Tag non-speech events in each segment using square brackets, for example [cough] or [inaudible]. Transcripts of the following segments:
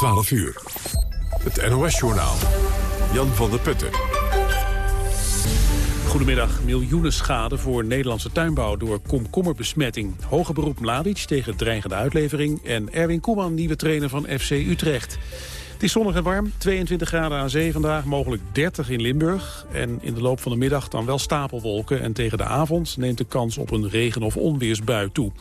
12 uur. Het NOS-journaal. Jan van der Putten. Goedemiddag. Miljoenen schade voor Nederlandse tuinbouw door komkommerbesmetting. Hoge beroep Mladic tegen dreigende uitlevering... en Erwin Koeman, nieuwe trainer van FC Utrecht. Het is zonnig en warm, 22 graden aan zee vandaag, mogelijk 30 in Limburg. En in de loop van de middag dan wel stapelwolken. En tegen de avond neemt de kans op een regen- of onweersbui toe.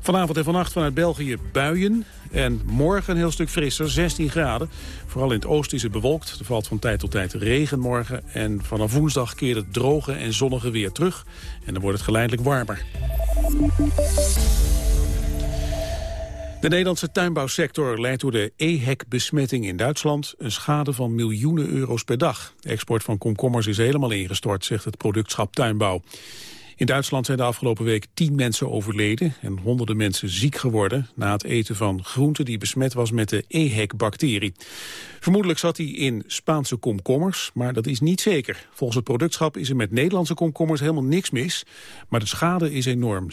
Vanavond en vannacht vanuit België buien. En morgen een heel stuk frisser, 16 graden. Vooral in het oosten is het bewolkt. Er valt van tijd tot tijd regen morgen. En vanaf woensdag keert het droge en zonnige weer terug. En dan wordt het geleidelijk warmer. De Nederlandse tuinbouwsector leidt door de EHEC-besmetting in Duitsland een schade van miljoenen euro's per dag. De export van komkommers is helemaal ingestort, zegt het productschap Tuinbouw. In Duitsland zijn de afgelopen week tien mensen overleden en honderden mensen ziek geworden na het eten van groente die besmet was met de EHEC-bacterie. Vermoedelijk zat hij in Spaanse komkommers, maar dat is niet zeker. Volgens het productschap is er met Nederlandse komkommers helemaal niks mis, maar de schade is enorm. 70%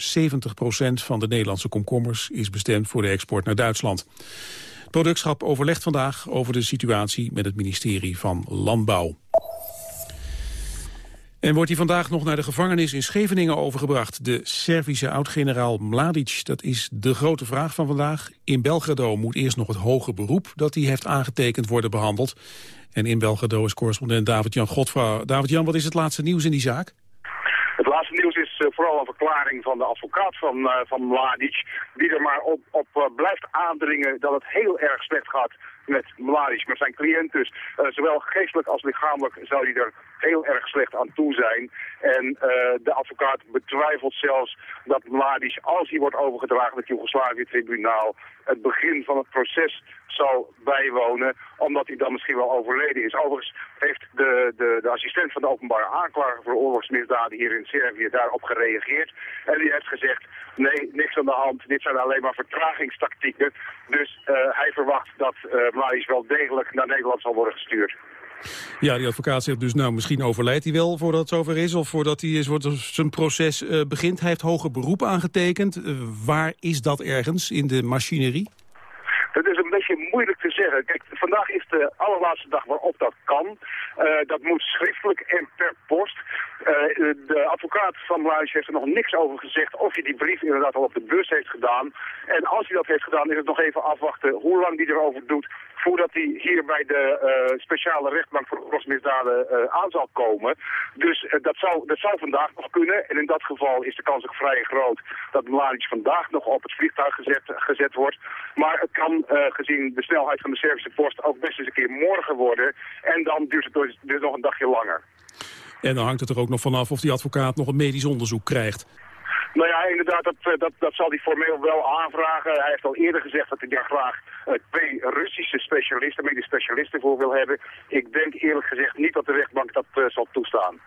van de Nederlandse komkommers is bestemd voor de export naar Duitsland. Het productschap overlegt vandaag over de situatie met het ministerie van Landbouw. En wordt hij vandaag nog naar de gevangenis in Scheveningen overgebracht? De Servische oud-generaal Mladic, dat is de grote vraag van vandaag. In Belgrado moet eerst nog het hoge beroep dat hij heeft aangetekend worden behandeld. En in Belgrado is correspondent David-Jan Godfra. David-Jan, wat is het laatste nieuws in die zaak? Het laatste nieuws is uh, vooral een verklaring van de advocaat van, uh, van Mladic... die er maar op, op uh, blijft aandringen dat het heel erg slecht gaat met Mladic, met zijn cliënt dus. zowel geestelijk als lichamelijk zou hij er heel erg slecht aan toe zijn. En uh, de advocaat betwijfelt zelfs dat Mladic, als hij wordt overgedragen het Joegoslavië-tribunaal, het begin van het proces zal bijwonen, omdat hij dan misschien wel overleden is. Overigens heeft de, de, de assistent van de openbare aanklager voor oorlogsmisdaden hier in Servië daarop gereageerd. En die heeft gezegd, nee, niks aan de hand, dit zijn alleen maar vertragingstactieken. Dus uh, hij verwacht dat uh, Mladic wel degelijk naar Nederland zal worden gestuurd. Ja, die advocaat zegt dus, nou, misschien overlijdt hij wel voordat het zover is... of voordat hij is, wordt zijn proces uh, begint. Hij heeft hoger beroep aangetekend. Uh, waar is dat ergens in de machinerie? Het is een beetje moeilijk te zeggen. Kijk, vandaag is de allerlaatste dag waarop dat kan. Uh, dat moet schriftelijk en per post. Uh, de advocaat van Bluis heeft er nog niks over gezegd of hij die brief inderdaad al op de bus heeft gedaan. En als hij dat heeft gedaan is het nog even afwachten hoe lang hij erover doet voordat hij hier bij de uh, speciale rechtbank voor oorlogsmisdaden uh, aan zal komen. Dus dat, zou, dat zou vandaag nog kunnen. En in dat geval is de kans ook vrij groot dat Mladic vandaag nog op het vliegtuig gezet, gezet wordt. Maar het kan gezien de snelheid van de Servische post ook best eens een keer morgen worden. En dan duurt het dus nog een dagje langer. En dan hangt het er ook nog vanaf of die advocaat nog een medisch onderzoek krijgt. Nou ja, inderdaad, dat, dat, dat zal hij formeel wel aanvragen. Hij heeft al eerder gezegd dat hij daar graag uh, twee Russische specialisten, medisch specialisten voor wil hebben. Ik denk eerlijk gezegd niet dat de rechtbank dat uh, zal toestaan.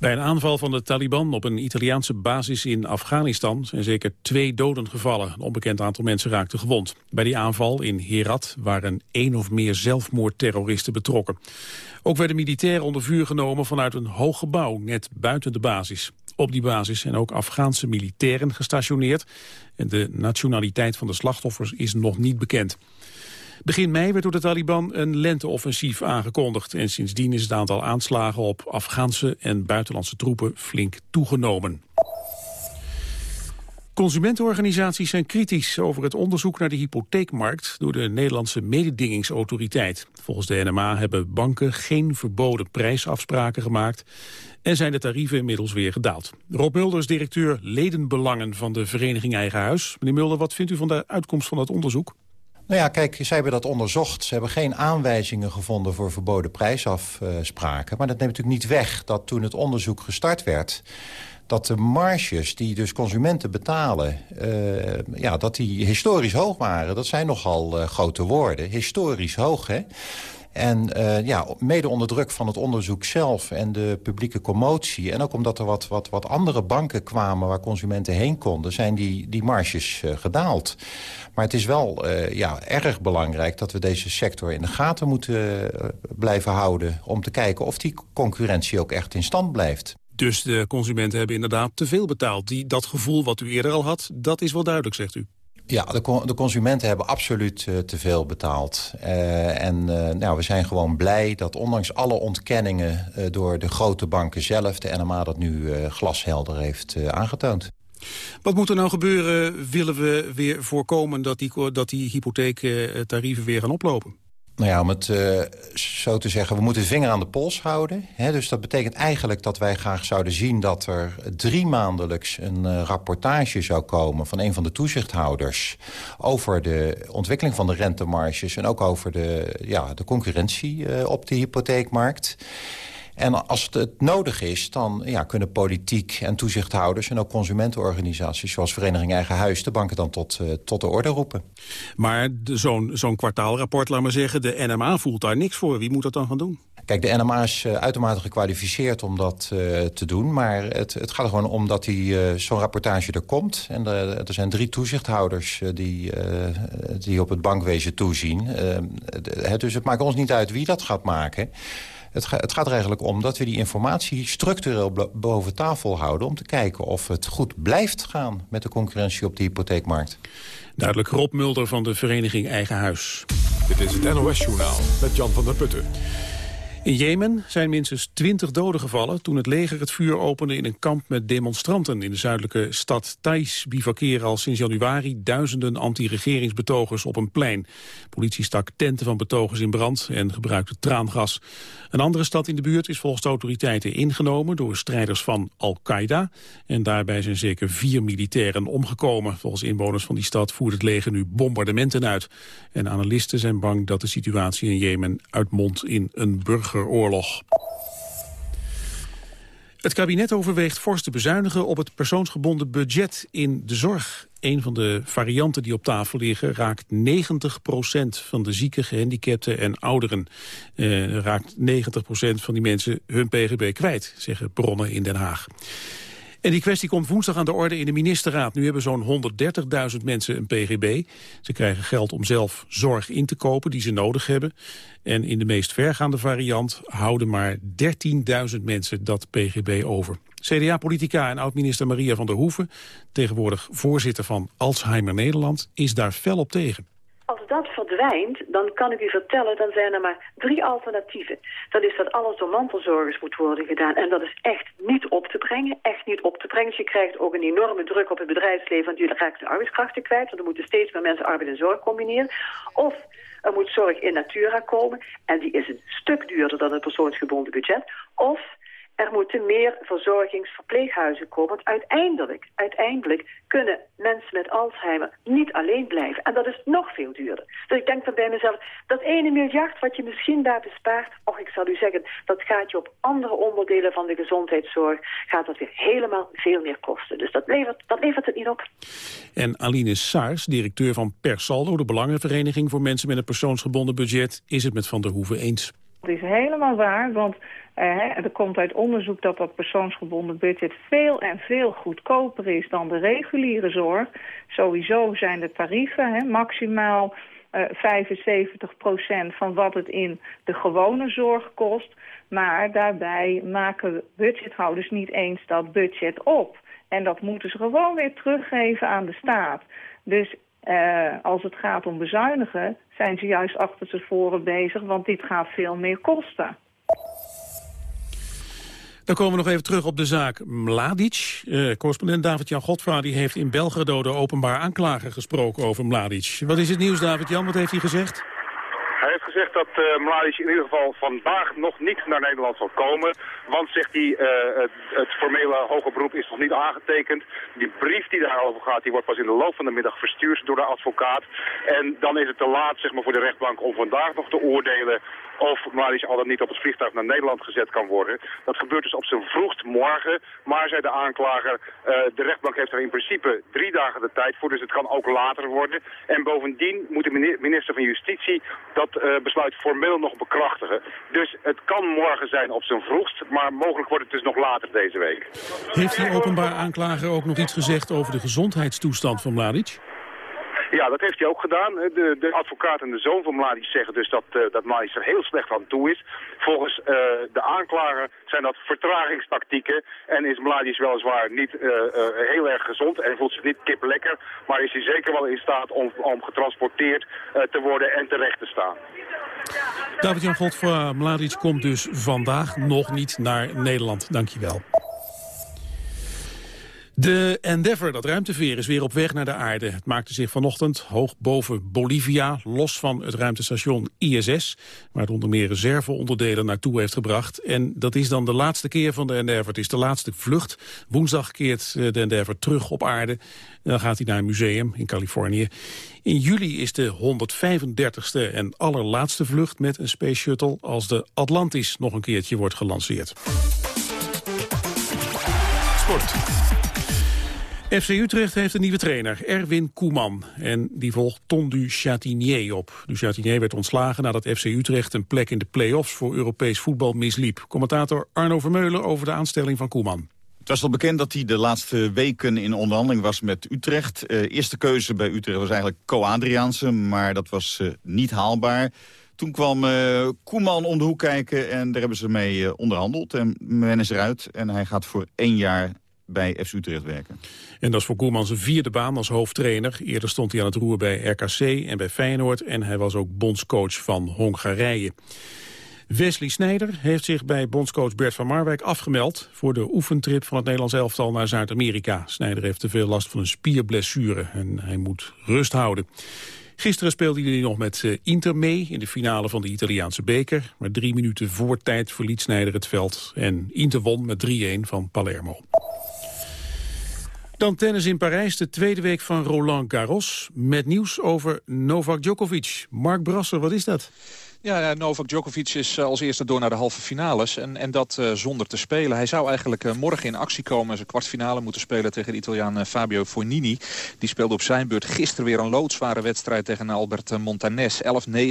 Bij een aanval van de Taliban op een Italiaanse basis in Afghanistan zijn zeker twee doden gevallen. Een onbekend aantal mensen raakte gewond. Bij die aanval in Herat waren één of meer zelfmoordterroristen betrokken. Ook werden militairen onder vuur genomen vanuit een hoog gebouw net buiten de basis. Op die basis zijn ook Afghaanse militairen gestationeerd. En de nationaliteit van de slachtoffers is nog niet bekend. Begin mei werd door de Taliban een lenteoffensief aangekondigd. En sindsdien is het aantal aanslagen op Afghaanse en buitenlandse troepen flink toegenomen. Consumentenorganisaties zijn kritisch over het onderzoek naar de hypotheekmarkt door de Nederlandse mededingingsautoriteit. Volgens de NMA hebben banken geen verboden prijsafspraken gemaakt en zijn de tarieven inmiddels weer gedaald. Rob Mulder is directeur ledenbelangen van de vereniging Eigen Huis. Meneer Mulder, wat vindt u van de uitkomst van dat onderzoek? Nou ja, kijk, zij hebben dat onderzocht. Ze hebben geen aanwijzingen gevonden voor verboden prijsafspraken. Maar dat neemt natuurlijk niet weg dat toen het onderzoek gestart werd dat de marges die dus consumenten betalen... Uh, ja, dat die historisch hoog waren. Dat zijn nogal uh, grote woorden. Historisch hoog, hè? En uh, ja, mede onder druk van het onderzoek zelf en de publieke commotie... en ook omdat er wat, wat, wat andere banken kwamen waar consumenten heen konden... zijn die, die marges uh, gedaald. Maar het is wel uh, ja, erg belangrijk dat we deze sector in de gaten moeten blijven houden... om te kijken of die concurrentie ook echt in stand blijft. Dus de consumenten hebben inderdaad te veel betaald. Die, dat gevoel wat u eerder al had, dat is wel duidelijk, zegt u. Ja, de, de, consumenten hebben absoluut uh, te veel betaald. Uh, en uh, nou, we zijn gewoon blij dat ondanks alle ontkenningen... door de grote banken zelf de NMA dat nu glashelder heeft aangetoond. Wat moet er nou gebeuren? Willen we weer voorkomen dat die, dat die hypotheektarieven weer gaan oplopen? Nou ja, om het uh, zo te zeggen, we moeten de vinger aan de pols houden. Hè? Dus dat betekent eigenlijk dat wij graag zouden zien... dat er drie maandelijks een uh, rapportage zou komen van een van de toezichthouders... over de ontwikkeling van de rentemarges... en ook over de, ja, de concurrentie uh, op de hypotheekmarkt. En als het nodig is, dan ja, kunnen politiek en toezichthouders... en ook consumentenorganisaties zoals Vereniging Eigen Huis... de banken dan tot, uh, tot de orde roepen. Maar zo'n zo'n kwartaalrapport, laat maar zeggen... de NMA voelt daar niks voor. Wie moet dat dan gaan doen? Kijk, de NMA is uh, uitermate gekwalificeerd om dat uh, te doen. Maar het, het gaat er gewoon om dat zo'n rapportage er komt. En er zijn drie toezichthouders die, die op het bankwezen toezien. dus het maakt ons niet uit wie dat gaat maken... Het, het, gaat er eigenlijk om dat we die informatie structureel boven tafel houden... om te kijken of het goed blijft gaan met de concurrentie op de hypotheekmarkt. Duidelijk Rob Mulder van de vereniging Eigen Huis. Dit is het NOS-journaal met Jan van der Putten. In Jemen zijn minstens 20 doden gevallen toen het leger het vuur opende in een kamp met demonstranten. In de zuidelijke stad Thais bivakeren al sinds januari duizenden anti-regeringsbetogers op een plein. Politie stak tenten van betogers in brand en gebruikte traangas. Een andere stad in de buurt is volgens de autoriteiten ingenomen door strijders van Al-Qaeda. En daarbij zijn zeker vier militairen omgekomen. Volgens inwoners van die stad voert het leger nu bombardementen uit. En analisten zijn bang dat de situatie in Jemen uitmondt in een burger Het kabinet overweegt fors te bezuinigen op het persoonsgebonden budget in de zorg. Een van de varianten die op tafel liggen raakt 90% van de zieken, gehandicapten en ouderen. Eh, raakt 90% van die mensen hun pgb kwijt, zeggen bronnen in Den Haag. En die kwestie komt woensdag aan de orde in de ministerraad. Nu hebben zo'n 130.000 mensen een pgb. Ze krijgen geld om zelf zorg in te kopen die ze nodig hebben. En in de meest vergaande variant houden maar 13.000 mensen dat pgb over. CDA-politica en oud-minister Maria van der Hoeven, tegenwoordig voorzitter van Alzheimer Nederland, is daar fel op tegen. Dat verdwijnt, dan kan ik u vertellen, dan zijn er maar drie alternatieven. Dat is dat alles door mantelzorgers moet worden gedaan. En dat is echt niet op te brengen, echt niet op te brengen. Je krijgt ook een enorme druk op het bedrijfsleven, want je raakt de arbeidskrachten kwijt. Want er moeten steeds meer mensen arbeid en zorg combineren. Of er moet zorg in natura komen, en die is een stuk duurder dan het persoonsgebonden budget. Of er moeten meer verzorgingsverpleeghuizen komen. Want uiteindelijk, uiteindelijk kunnen mensen met Alzheimer niet alleen blijven. En dat is nog veel duurder. Dus ik denk dan bij mezelf, dat ene miljard wat je misschien daar bespaart... och, ik zal u zeggen, dat gaat je op andere onderdelen van de gezondheidszorg... gaat dat weer helemaal veel meer kosten. Dus dat levert, dat levert het niet op. En Aline Saars, directeur van Persaldo... de Belangenvereniging voor mensen met een persoonsgebonden budget... is het met Van der Hoeven eens. Dat is helemaal waar, want uh, er komt uit onderzoek dat dat persoonsgebonden budget veel en veel goedkoper is dan de reguliere zorg. Sowieso zijn de tarieven hè, maximaal uh, eh, 75% van wat het in de gewone zorg kost. Maar daarbij maken budgethouders niet eens dat budget op. En dat moeten ze gewoon weer teruggeven aan de staat. Dus uh, als het gaat om bezuinigen, zijn ze juist achter tevoren bezig, want dit gaat veel meer kosten. Dan komen we nog even terug op de zaak Mladic. Uh, correspondent David-Jan Godfra die heeft in Belgrado de openbaar aanklager gesproken over Mladic. Wat is het nieuws, David-Jan? Wat heeft hij gezegd? Hij heeft gezegd dat uh, Mladic in ieder geval vandaag nog niet naar Nederland zal komen. Want, zegt hij, uh, het, het, formele hoge beroep is nog niet aangetekend. Die brief die daarover gaat, die wordt pas in de loop van de middag verstuurd door de advocaat. En dan is het te laat zeg maar, voor de rechtbank om vandaag nog te oordelen of Mladic al dan niet op het vliegtuig naar Nederland gezet kan worden. Dat gebeurt dus op zijn vroegst morgen. Maar, zei de aanklager, uh, de rechtbank heeft er in principe drie dagen de tijd voor. Dus het kan ook later worden. En bovendien moet de minister van Justitie dat uh, besluit formeel nog bekrachtigen. Dus het kan morgen zijn op zijn vroegst, maar mogelijk wordt het dus nog later deze week. Heeft die openbaar aanklager ook nog iets gezegd over de gezondheidstoestand van Mladic? Ja, dat heeft hij ook gedaan. De, de advocaat en de zoon van Mladic zeggen dus dat, uh, dat Mladic er heel slecht aan toe is. Volgens uh, de aanklager zijn dat vertragingstactieken en is Mladic weliswaar niet heel erg gezond en voelt zich niet kip lekker, maar is hij zeker wel in staat om, om getransporteerd te worden en terecht te staan. David-Jan Godfra, Mladic komt dus vandaag nog niet naar Nederland. Dankjewel. De Endeavour, dat ruimteveer, is weer op weg naar de aarde. Het maakte zich vanochtend hoog boven Bolivia, los van het ruimtestation ISS... waar het onder meer reserveonderdelen naartoe heeft gebracht. En dat is dan de laatste keer van de Endeavour. Het is de laatste vlucht. Woensdag keert eh, de Endeavour terug op aarde. Dan gaat hij naar een museum in Californië. In juli is de 135ste en allerlaatste vlucht met een Space Shuttle... als de Atlantis nog een keertje wordt gelanceerd. Sport. FC Utrecht heeft een nieuwe trainer, Erwin Koeman. En die volgt Ton du Chatinier op. Du Chatinier werd ontslagen nadat FC Utrecht een plek in de play-offs voor Europees voetbal misliep. Commentator Arno Vermeulen over de aanstelling van Koeman. Het was al bekend dat hij de laatste weken in onderhandeling was met Utrecht. Uh, eerste keuze bij Utrecht was eigenlijk Co-Adriaanse, maar dat was uh, niet haalbaar. Toen kwam uh, Koeman om de hoek kijken en daar hebben ze mee onderhandeld. En men is eruit en hij gaat voor één jaar bij FC Utrecht werken. En dat is voor Koeman zijn vierde baan als hoofdtrainer. Eerder stond hij aan het roer bij RKC en bij Feyenoord... en hij was ook bondscoach van Hongarije. Wesley Snijder heeft zich bij bondscoach Bert van Marwijk afgemeld... voor de oefentrip van het Nederlands elftal naar Zuid-Amerika. Snijder heeft te veel last van een spierblessure en hij moet rust houden. Gisteren speelde hij nog met eh, Inter mee in de finale van de Italiaanse beker. Maar drie minuten voor tijd verliet Snijder het veld. En Inter won met 3-1 van Palermo. Dan tennis in Parijs, de tweede week van Roland Garros. Met nieuws over Novak Djokovic. Mark Brasser, wat is dat? Ja, Novak Djokovic is eh, als eerste door naar de halve finales. En, en dat uh, zonder te spelen. Hij zou eigenlijk morgen in actie komen. Zijn kwartfinale moeten spelen tegen de Italiaan Fabio Fognini. Die speelde op zijn beurt gisteren weer een loodzware wedstrijd tegen Albert Montanes. 11-9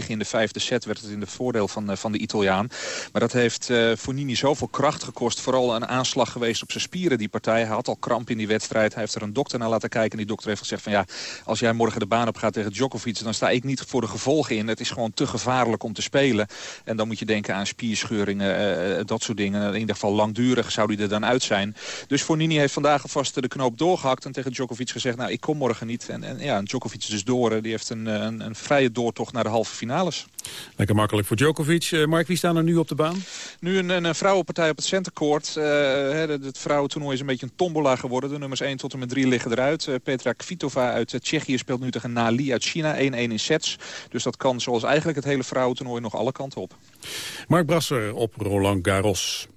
in de vijfde set werd het in de voordeel van, van de Italiaan. Maar dat heeft Fognini zoveel kracht gekost. Vooral een aanslag geweest op zijn spieren, die partij. Hij had al kramp in die wedstrijd. Hij heeft er een dokter naar laten kijken. En die dokter heeft gezegd van ja, als jij morgen de baan op gaat tegen Djokovic... dan sta ik niet voor de gevolgen in. Het is gewoon te gevaarlijk om te spelen. En dan moet je denken aan spierscheuringen, uh, dat soort dingen. In ieder geval langdurig zou die er dan uit zijn. Dus Fornini heeft vandaag alvast de knoop doorgehakt... en tegen Djokovic gezegd, nou, ik kom morgen niet. En, en ja, Djokovic dus door. Die heeft een, een, een, vrije doortocht naar de halve finales. Lekker makkelijk voor Djokovic. Mark, wie staan er nu op de baan? Nu een, een vrouwenpartij op het centercourt. Uh, het vrouwentoernooi is een beetje een tombola geworden. De nummers 1 tot en met 3 liggen eruit. Uh, Petra Kvitova uit Tsjechië speelt nu tegen Nali uit China. 1-1 in sets. Dus dat kan zoals eigenlijk het hele vrouwentoernooi nog alle kanten op. Mark Brasser op Roland Garros.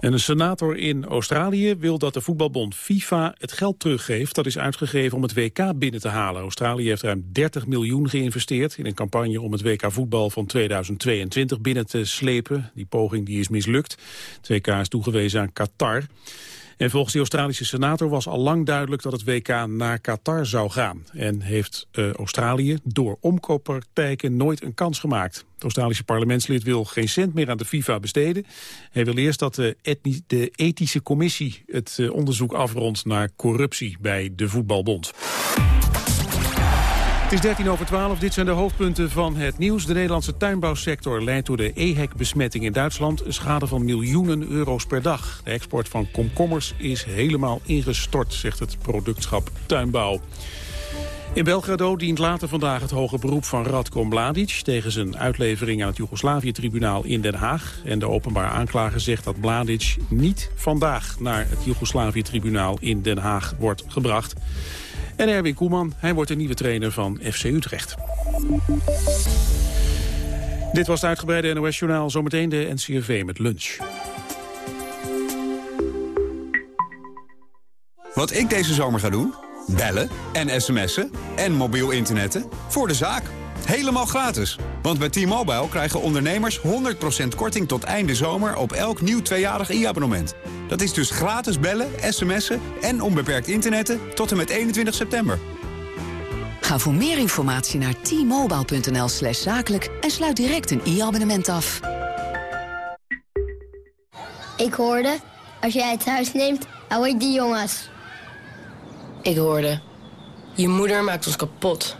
En een senator in Australië wil dat de voetbalbond FIFA het geld teruggeeft... dat is uitgegeven om het WK binnen te halen. Australië heeft ruim 30 miljoen geïnvesteerd... in een campagne om het WK voetbal van 2022 binnen te slepen. Die poging die is mislukt. Het WK is toegewezen aan Qatar. En volgens de Australische senator was al lang duidelijk dat het WK naar Qatar zou gaan. En heeft uh, Australië door omkooppraktijken nooit een kans gemaakt. Het Australische parlementslid wil geen cent meer aan de FIFA besteden. Hij wil eerst dat de, de ethische commissie het uh, onderzoek afrondt naar corruptie bij de voetbalbond. Het is 13 over 12. Dit zijn de hoofdpunten van het nieuws. De Nederlandse tuinbouwsector leidt door de EHEC-besmetting in Duitsland... een schade van miljoenen euro's per dag. De export van komkommers is helemaal ingestort, zegt het productschap Tuinbouw. In Belgrado dient later vandaag het hoge beroep van Radko Mladic... tegen zijn uitlevering aan het Joegoslavië-tribunaal in Den Haag. En de openbaar aanklager zegt dat Mladic niet vandaag... naar het Joegoslavië-tribunaal in Den Haag wordt gebracht. En Erwin Koeman, hij wordt de nieuwe trainer van FC Utrecht. Dit was het uitgebreide NOS-journaal. Zometeen de NCRV met lunch. Wat ik deze zomer ga doen? Bellen en sms'en en mobiel internetten voor de zaak. Helemaal gratis. Want bij T-Mobile krijgen ondernemers 100% korting tot einde zomer op elk nieuw tweejarig e-abonnement. Dat is dus gratis bellen, sms'en en onbeperkt internetten tot en met 21 september. Ga voor meer informatie naar t-mobile.nl slash zakelijk en sluit direct een e-abonnement af. Ik hoorde, als jij het huis neemt, hou ik die jongens. Ik hoorde... Je moeder maakt ons kapot.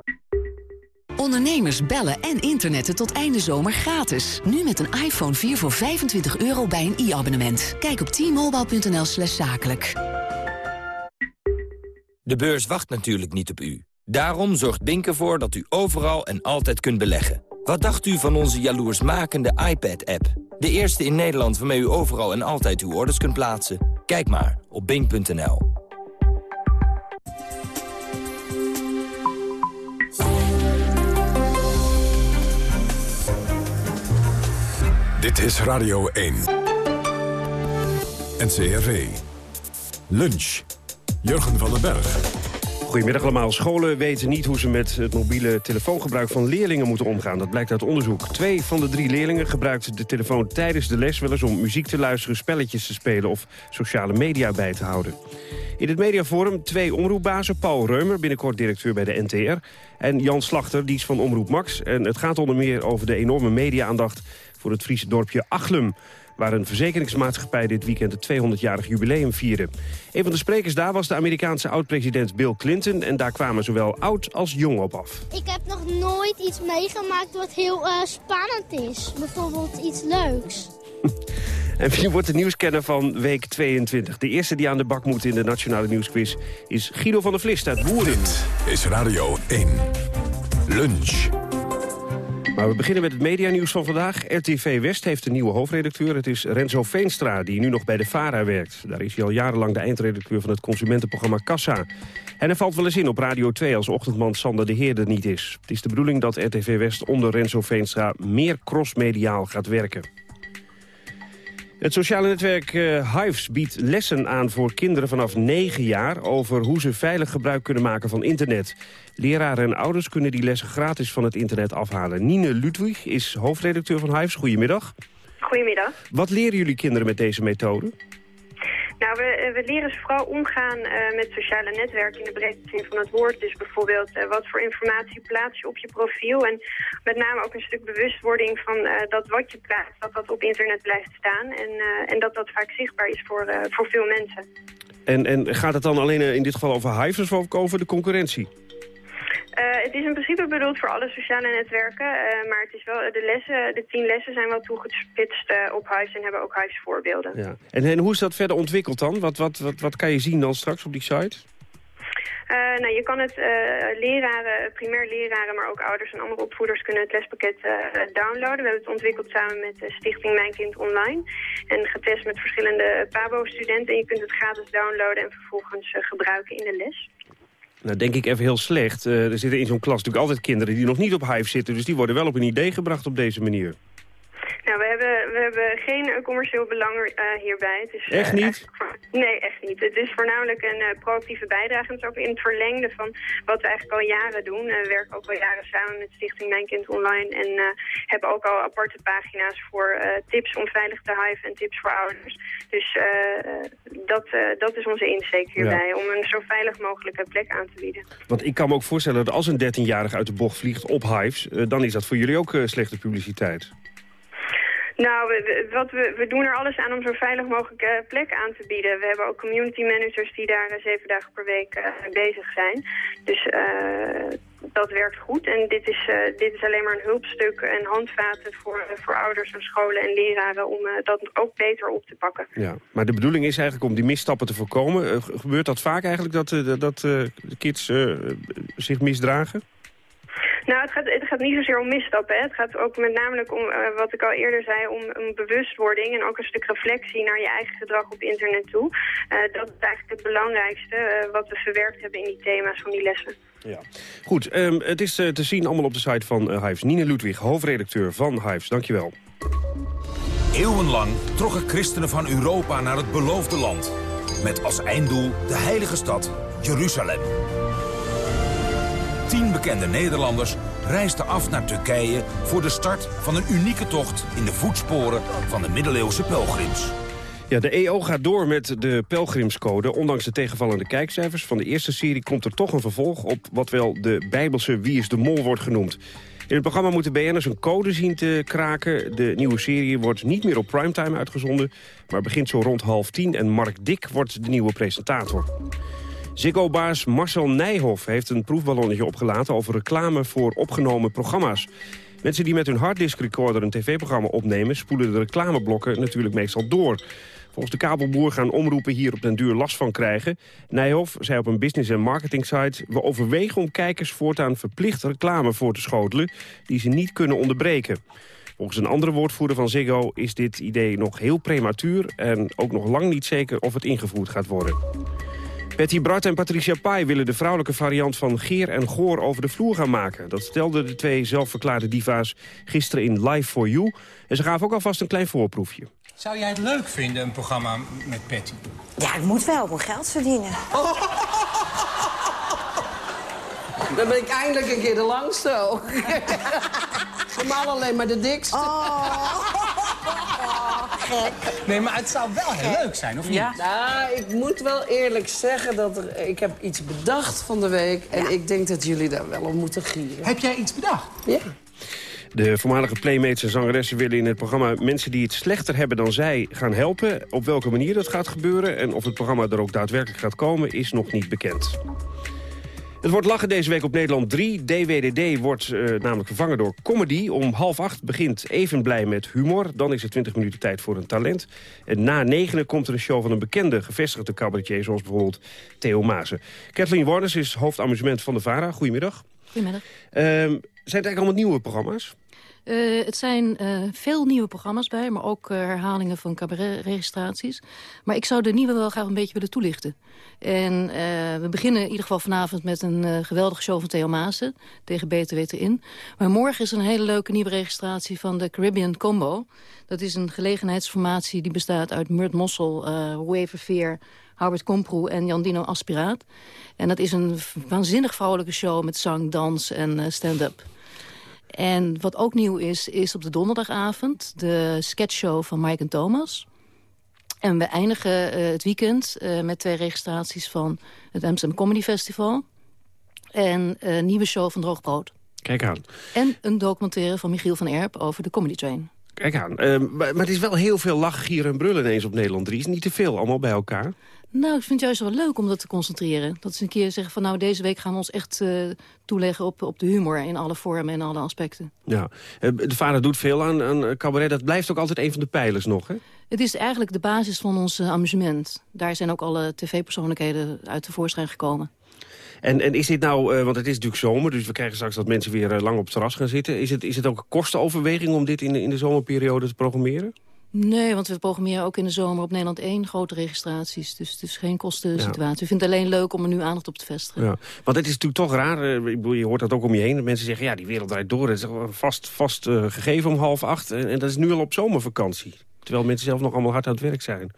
Ondernemers bellen en internetten tot einde zomer gratis. Nu met een iPhone 4 voor 25 euro bij een e-abonnement. Kijk op t-mobile.nl slash zakelijk. De beurs wacht natuurlijk niet op u. Daarom zorgt Bink ervoor dat u overal en altijd kunt beleggen. Wat dacht u van onze jaloersmakende iPad-app? De eerste in Nederland waarmee u overal en altijd uw orders kunt plaatsen? Kijk maar op bink.nl. Dit is Radio 1. NCRV. Lunch. Jurgen van den Berg. Goedemiddag allemaal. Scholen weten niet hoe ze met het mobiele telefoongebruik van leerlingen moeten omgaan. Dat blijkt uit onderzoek. Twee van de drie leerlingen gebruikten de telefoon tijdens de les... wel eens om muziek te luisteren, spelletjes te spelen of sociale media bij te houden. In het mediaforum twee omroepbazen. Paul Reumer, binnenkort directeur bij de NTR. En Jan Slachter, die is van Omroep Max. En het gaat onder meer over de enorme media-aandacht voor het Friese dorpje Achlum waar een verzekeringsmaatschappij dit weekend het 200-jarig jubileum vierde. Een van de sprekers daar was de Amerikaanse oud-president Bill Clinton... en daar kwamen zowel oud als jong op af. Ik heb nog nooit iets meegemaakt wat heel uh, spannend is. Bijvoorbeeld iets leuks. [laughs] En wie wordt de nieuwskenner van week 22? De eerste die aan de bak moet in de Nationale Nieuwsquiz... is Guido van der Vlist uit Boeren. Dit is Radio 1. Lunch. Maar we beginnen met het medianieuws van vandaag. RTV West heeft een nieuwe hoofdredacteur. Het is Renzo Veenstra, die nu nog bij de VARA werkt. Daar is hij al jarenlang de eindredacteur van het consumentenprogramma Kassa. En hij valt wel eens in op Radio 2 als ochtendman Sander de Heerde niet is. Het is de bedoeling dat RTV West onder Renzo Veenstra meer crossmediaal gaat werken. Het sociale netwerk uh, Hives biedt lessen aan voor kinderen vanaf 9 jaar... over hoe ze veilig gebruik kunnen maken van internet. Leraren en ouders kunnen die lessen gratis van het internet afhalen. Nine Ludwig is hoofdredacteur van Hives. Goedemiddag. Goedemiddag. Wat leren jullie kinderen met deze methode? Nou, we, we leren ze vooral omgaan uh, met sociale netwerken in de breedste zin van het woord. Dus bijvoorbeeld uh, wat voor informatie plaats je op je profiel. En met name ook een stuk bewustwording van dat wat je plaatst, dat dat op internet blijft staan. En, en dat dat vaak zichtbaar is voor, voor veel mensen. En, en gaat het dan alleen in dit geval over Hives of over de concurrentie? Uh, het is in principe bedoeld voor alle sociale netwerken, uh, maar het is wel, de, lessen, de tien lessen zijn wel toegespitst uh, op huis en hebben ook huisvoorbeelden. Ja. En, en hoe is dat verder ontwikkeld dan? Wat, wat, wat, wat kan je zien dan straks op die site? nou, je kan het leraren, primair leraren, maar ook ouders en andere opvoeders kunnen het lespakket downloaden. We hebben het ontwikkeld samen met de stichting Mijn Kind Online en getest met verschillende PABO-studenten. En je kunt het gratis downloaden en vervolgens gebruiken in de les. Nou, denk ik even heel slecht. Uh, er zitten in zo'n klas natuurlijk altijd kinderen die nog niet op Hive zitten. Dus die worden wel op een idee gebracht op deze manier. Nou, we hebben, we hebben geen commercieel belang uh, hierbij. Het is, echt niet? Uh, nee, echt niet. Het is voornamelijk een proactieve bijdrage. Het is ook in het verlengde van wat we eigenlijk al jaren doen. we werken ook al jaren samen met Stichting Mijn Kind Online. En hebben ook al aparte pagina's voor tips om veilig te hiven en tips voor ouders. Dus dat, dat is onze insteek hierbij. Ja. Om een zo veilig mogelijke plek aan te bieden. Want ik kan me ook voorstellen dat als een 13-jarige uit de bocht vliegt op hives... dan is dat voor jullie ook slechte publiciteit. Nou, we, wat we, we doen er alles aan om zo veilig mogelijk uh, plek aan te bieden. We hebben ook community managers die daar uh, zeven dagen per week uh, bezig zijn. Dus dat werkt goed. En dit is, dit is alleen maar een hulpstuk en handvaten voor, voor ouders en scholen en leraren om dat ook beter op te pakken. Ja, maar de bedoeling is eigenlijk om die misstappen te voorkomen. gebeurt dat vaak eigenlijk dat, dat kids zich misdragen? Nou, het gaat, het gaat niet zozeer om misstappen. Hè. Het gaat ook met name om, uh, wat ik al eerder zei, om, om bewustwording en ook een stuk reflectie naar je eigen gedrag op internet toe. Uh, dat is eigenlijk het belangrijkste uh, wat we verwerkt hebben in die thema's van die lessen. Ja. Goed, um, het is te zien allemaal op de site van Hives. Nina Ludwig, hoofdredacteur van Hives. Dankjewel. Eeuwenlang trokken christenen van Europa naar het beloofde land. Met als einddoel de heilige stad Jeruzalem. Tien bekende Nederlanders reisde af naar Turkije... voor de start van een unieke tocht in de voetsporen van de middeleeuwse pelgrims. Ja, de EO gaat door met de pelgrimscode. Ondanks de tegenvallende kijkcijfers van de eerste serie... komt er toch een vervolg op wat wel de Bijbelse Wie is de Mol wordt genoemd. In het programma moeten BN'ers een code zien te kraken. De nieuwe serie wordt niet meer op primetime uitgezonden... maar begint zo rond half tien en Mark Dick wordt de nieuwe presentator. Ziggo-baas Marcel Nijhoff heeft een proefballonnetje opgelaten... over reclame voor opgenomen programma's. Mensen die met hun harddisk recorder een tv-programma opnemen... spoelen de reclameblokken natuurlijk meestal door. Volgens de kabelboer gaan omroepen hier op den duur last van krijgen. Nijhoff zei op een business- en marketing site... we overwegen om kijkers voortaan verplicht reclame voor te schotelen... die ze niet kunnen onderbreken. Volgens een andere woordvoerder van Ziggo is dit idee nog heel prematuur... en ook nog lang niet zeker of het ingevoerd gaat worden. Betty Bart en Patricia Pai willen de vrouwelijke variant van Geer en Goor over de vloer gaan maken. Dat stelden de twee zelfverklaarde diva's gisteren in Live for You. En ze gaven ook alvast een klein voorproefje. Zou jij het leuk vinden, een programma met Patty? Ja, ik moet wel mijn geld verdienen. [laughs] Dan ben ik eindelijk een keer de langste ook. [laughs] Normaal alleen maar de dikste. Gek. Nee, maar het zou wel heel leuk zijn, of niet? Ja. Nou, ik moet wel eerlijk zeggen dat er, ik heb iets bedacht van de week... en ik denk dat jullie daar wel om moeten gieren. Heb jij iets bedacht? Ja. De voormalige playmates en zangeressen willen in het programma mensen die het slechter hebben dan zij gaan helpen. Op welke manier dat gaat gebeuren en of het programma er ook daadwerkelijk gaat komen is nog niet bekend. Het wordt lachen deze week op Nederland 3. DWDD wordt eh, namelijk vervangen door comedy. Om half acht begint even blij met humor. Dan is er 20 minuten tijd voor een talent. En na negenen komt er een show van een bekende gevestigde cabaretier... zoals bijvoorbeeld Theo Maasen. Kathleen Warners is hoofdamusement van de VARA. Goedemiddag. Goedemiddag. Ehm, zijn het eigenlijk allemaal nieuwe programma's? Uh, het zijn uh, veel nieuwe programma's bij, maar ook uh, herhalingen van cabaretregistraties. Maar ik zou de nieuwe wel graag een beetje willen toelichten. En we beginnen in ieder geval vanavond met een geweldige show van Theo Maassen... tegen Beter Weten In. Maar morgen is een hele leuke nieuwe registratie van de Caribbean Combo. Dat is een gelegenheidsformatie die bestaat uit Murt Mossel, uh, Veer... Howard Komproe en Jandino Aspiraat. En dat is een waanzinnig vrouwelijke show met zang, dans en stand-up. En wat ook nieuw is, is op de donderdagavond de sketchshow van Mike en Thomas. En we eindigen uh, het weekend uh, met twee registraties van het Amsterdam Comedy Festival. En een nieuwe show van Droogbrood. Kijk aan. En een documentaire van Michiel van Erp over de Comedy Train. Kijk aan. Uh, maar, maar, het is wel heel veel lachen, gieren en brullen ineens op Nederland 3. Is niet te veel, allemaal bij elkaar? Nou, ik vind het juist wel leuk om dat te concentreren. Dat ze een keer zeggen van nou, deze week gaan we ons echt uh, toeleggen op, op de humor... in alle vormen en alle aspecten. Ja, de vader doet veel aan, aan cabaret. Dat blijft ook altijd een van de pijlers nog, hè? Het is eigenlijk de basis van ons uh, amusement. Daar zijn ook alle tv-persoonlijkheden uit tevoorschijn gekomen. En, en is dit nou, uh, want het is natuurlijk zomer... dus we krijgen straks dat mensen weer uh, lang op het terras gaan zitten. Is het, is het ook een kostenoverweging om dit in de, in de zomerperiode te programmeren? Nee, want we programmeren ook in de zomer op Nederland 1 grote registraties. Dus het is geen kostensituatie. Ja. We vinden het alleen leuk om er nu aandacht op te vestigen. Ja. Want het is natuurlijk toch raar, uh, je hoort dat ook om je heen. Dat mensen zeggen, ja, die wereld draait door. Het is vast, vast uh, gegeven om half acht. En, en dat is nu al op zomervakantie. Terwijl mensen zelf nog allemaal hard aan het werk zijn.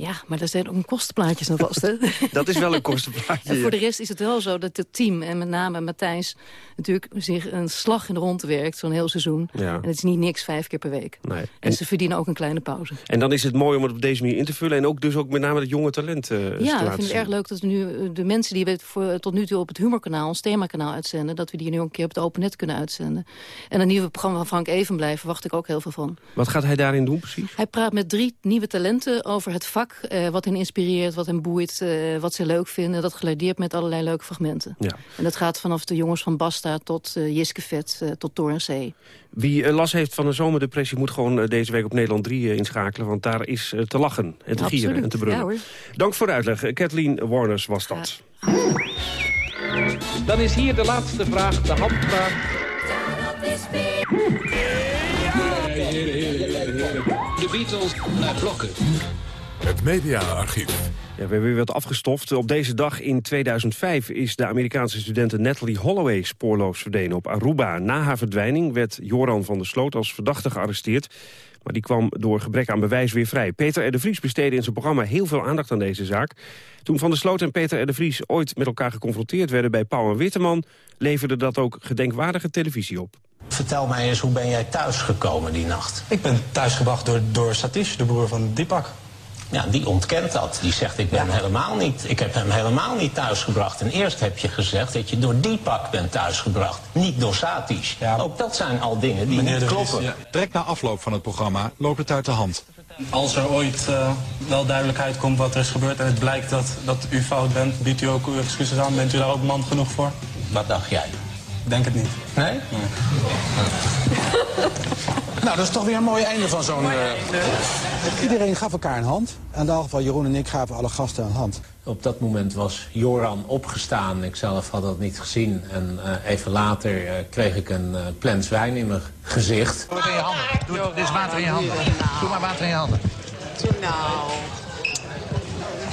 Ja, maar daar zijn ook kostenplaatjes aan vast, hè? [laughs] dat is wel een kostenplaatje. en voor de rest is het wel zo dat het team, en met name Matthijs... natuurlijk zich een slag in de rond werkt, zo'n heel seizoen. Ja. En het is niet niks vijf keer per week. Nee. En, en, ze verdienen ook een kleine pauze. En dan is het mooi om het op deze manier in te vullen... en ook dus ook met name het jonge talent uh, Ja, ik vind het erg leuk dat we nu de mensen die we voor, tot nu toe op het humorkanaal... ons themakanaal uitzenden, dat we die nu ook een keer op het open net kunnen uitzenden. En een nieuwe programma van Frank Evenblij verwacht ik ook heel veel van. Wat gaat hij daarin doen precies? Hij praat met drie nieuwe talenten over het vak... Uh, wat hen inspireert, wat hen boeit, uh, wat ze leuk vinden. Dat geladeerd met allerlei leuke fragmenten. Ja. En dat gaat vanaf de jongens van Basta tot uh, Jiske Vet, uh, tot Torensee. Wie uh, last heeft van een zomerdepressie moet gewoon deze week op Nederland 3 inschakelen. Want daar is te lachen en te Absoluut. gieren en te brullen. Ja. Dank voor de uitleg. Kathleen Warners was dat. Dan is hier de laatste vraag, de handvraag. De Beatles naar blokken. Het mediaarchief. Ja, we hebben weer wat afgestoft. Op deze dag in 2005 is de Amerikaanse studente Natalie Holloway spoorloos verdwenen op Aruba. Na haar verdwijning werd Joran van der Sloot als verdachte gearresteerd. Maar die kwam door gebrek aan bewijs weer vrij. Peter R. de Vries besteedde in zijn programma heel veel aandacht aan deze zaak. Toen Van der Sloot en Peter R. de Vries ooit met elkaar geconfronteerd werden bij Pauw en Witteman... leverde dat ook gedenkwaardige televisie op. Vertel mij eens, hoe ben jij thuisgekomen die nacht? Ik ben thuisgebracht door, door Satish, de broer van Dipak. Ja, die ontkent dat. Die zegt, ik ben helemaal niet, ik heb hem helemaal niet thuisgebracht. En eerst heb je gezegd dat je door Dipak bent thuisgebracht, niet door Satish. Ook dat zijn al dingen die niet kloppen. Direct na afloop van het programma loopt het uit de hand. Als er ooit uh, wel duidelijkheid komt wat er is gebeurd... en het blijkt dat, dat u fout bent, biedt u ook uw excuses aan. Bent u daar ook man genoeg voor? Wat dacht jij? Denk het niet. Nee? nee. Nou, dat is toch weer een mooi einde van zo'n... Uh... Iedereen gaf elkaar een hand. In ieder geval Jeroen en ik gaven alle gasten een hand. Op dat moment was Joran opgestaan. Ik zelf had dat niet gezien. En uh, even later uh, kreeg ik een uh, plens wijn in mijn gezicht. Doe het in je handen. Doe het, dit is water in je handen. Doe maar water in je handen. Nou...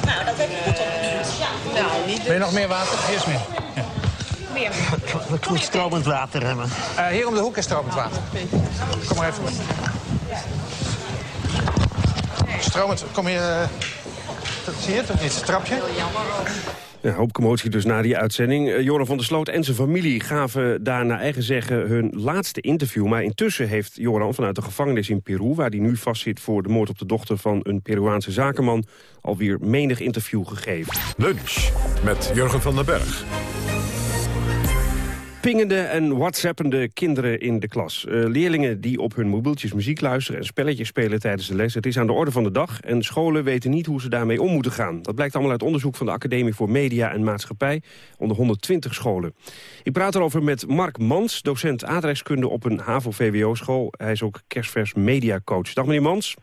Nou, dat heb ik goed opgediend. Ja. Nou, niet Wil je nog meer water? Hier is meer. Meer. Ik moet stromend water hebben. Uh, hier om de hoek is stromend water. Kom maar even. Stromend, kom je... Uh, zie je het? Dit is het trapje. Ja, hoop commotie dus na die uitzending. Uh, Joran van der Sloot en zijn familie gaven daar naar eigen zeggen hun laatste interview. Maar intussen heeft Joran vanuit de gevangenis in Peru... waar hij nu vastzit voor de moord op de dochter van een Peruaanse zakenman... alweer menig interview gegeven. Lunch met Jurgen van den Berg pingende en whatsappende kinderen in de klas. Uh, leerlingen die op hun mobieltjes muziek luisteren... en spelletjes spelen tijdens de les. Het is aan de orde van de dag en scholen weten niet hoe ze daarmee om moeten gaan. Dat blijkt allemaal uit onderzoek van de Academie voor Media en Maatschappij... onder 120 scholen. Ik praat erover met Mark Mans, docent aardrijkskunde op een HAVO-VWO-school. Hij is ook kerstvers mediacoach. Dag meneer Mans.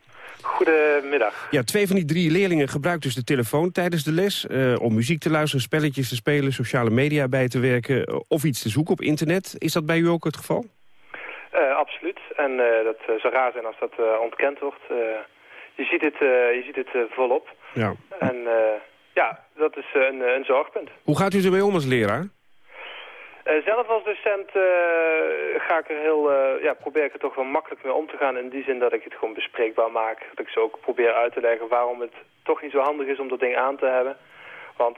Goedemiddag. Ja, twee van die drie leerlingen gebruiken dus de telefoon tijdens de les... Uh, om muziek te luisteren, spelletjes te spelen, sociale media bij te werken... Uh, of iets te zoeken op internet. Is dat bij u ook het geval? Uh, absoluut. En dat zou raar zijn als dat ontkend wordt. je ziet het, je ziet het volop. Ja. En ja, dat is een, een zorgpunt. Hoe gaat u ermee om als leraar? Uh, zelf als docent uh, ga ik er heel, uh, ja, probeer ik er toch wel makkelijk mee om te gaan. In die zin dat ik het gewoon bespreekbaar maak. Dat ik ze ook probeer uit te leggen waarom het toch niet zo handig is om dat ding aan te hebben. Want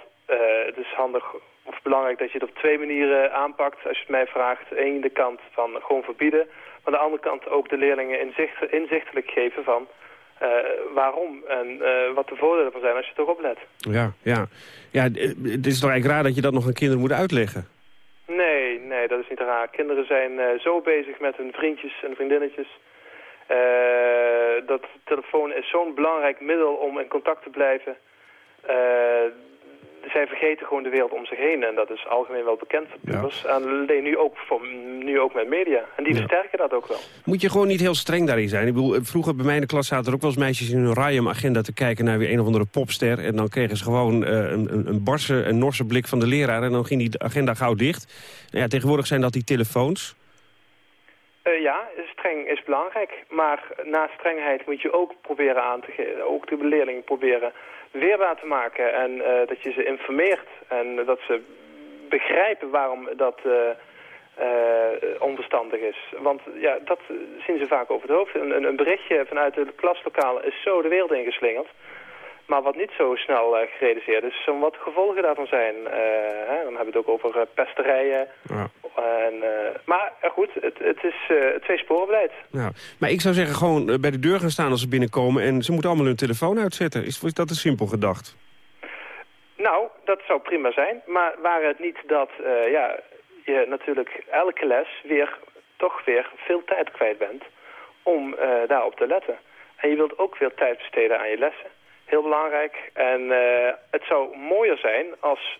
het is handig of belangrijk dat je het op twee manieren aanpakt. Als je het mij vraagt, één de kant van gewoon verbieden. Maar de andere kant ook de leerlingen inzicht, inzichtelijk geven van... Waarom en wat de voordelen van zijn als je toch oplet. Ja, ja. ja, het is toch eigenlijk raar dat je dat nog aan kinderen moet uitleggen? Nee, nee, dat is niet raar. Kinderen zijn uh, zo bezig met hun vriendjes en vriendinnetjes. Uh, dat telefoon is zo'n belangrijk middel om in contact te blijven. Uh, zij vergeten gewoon de wereld om zich heen. En dat is algemeen wel bekend voor pubers. Ja. En alleen nu ook, voor, nu ook met media. En die ja. versterken dat ook wel. Moet je gewoon niet heel streng daarin zijn? Ik bedoel, vroeger bij mij in de klas zaten er ook wel eens meisjes in hun Rayum-agenda te kijken naar weer een of andere popster. En dan kregen ze gewoon uh, een, een, een barse en norse blik van de leraar. En dan ging die agenda gauw dicht. Nou ja, tegenwoordig zijn dat die telefoons. Uh, ja, streng is belangrijk. Maar na strengheid moet je ook proberen aan te geven. Ook de leerlingen proberen weerbaar te maken. En uh, dat je ze informeert. En dat ze begrijpen waarom dat uh, uh, onverstandig is. Want ja, dat zien ze vaak over het hoofd. Een, een berichtje vanuit de klaslokaal is zo de wereld ingeslingerd. Maar wat niet zo snel uh, gerealiseerd is, wat de gevolgen daarvan zijn. Hè, dan hebben we het ook over pesterijen. Ja. En, maar goed, het, het is het tweesporenbeleid. Ja. Maar ik zou zeggen, gewoon bij de deur gaan staan als ze binnenkomen... en ze moeten allemaal hun telefoon uitzetten. Is, is dat te simpel gedacht? Nou, dat zou prima zijn. Maar waar het niet dat ja, je natuurlijk elke les weer toch weer veel tijd kwijt bent... om daarop te letten. En je wilt ook veel tijd besteden aan je lessen. Heel belangrijk. En uh, het zou mooier zijn als,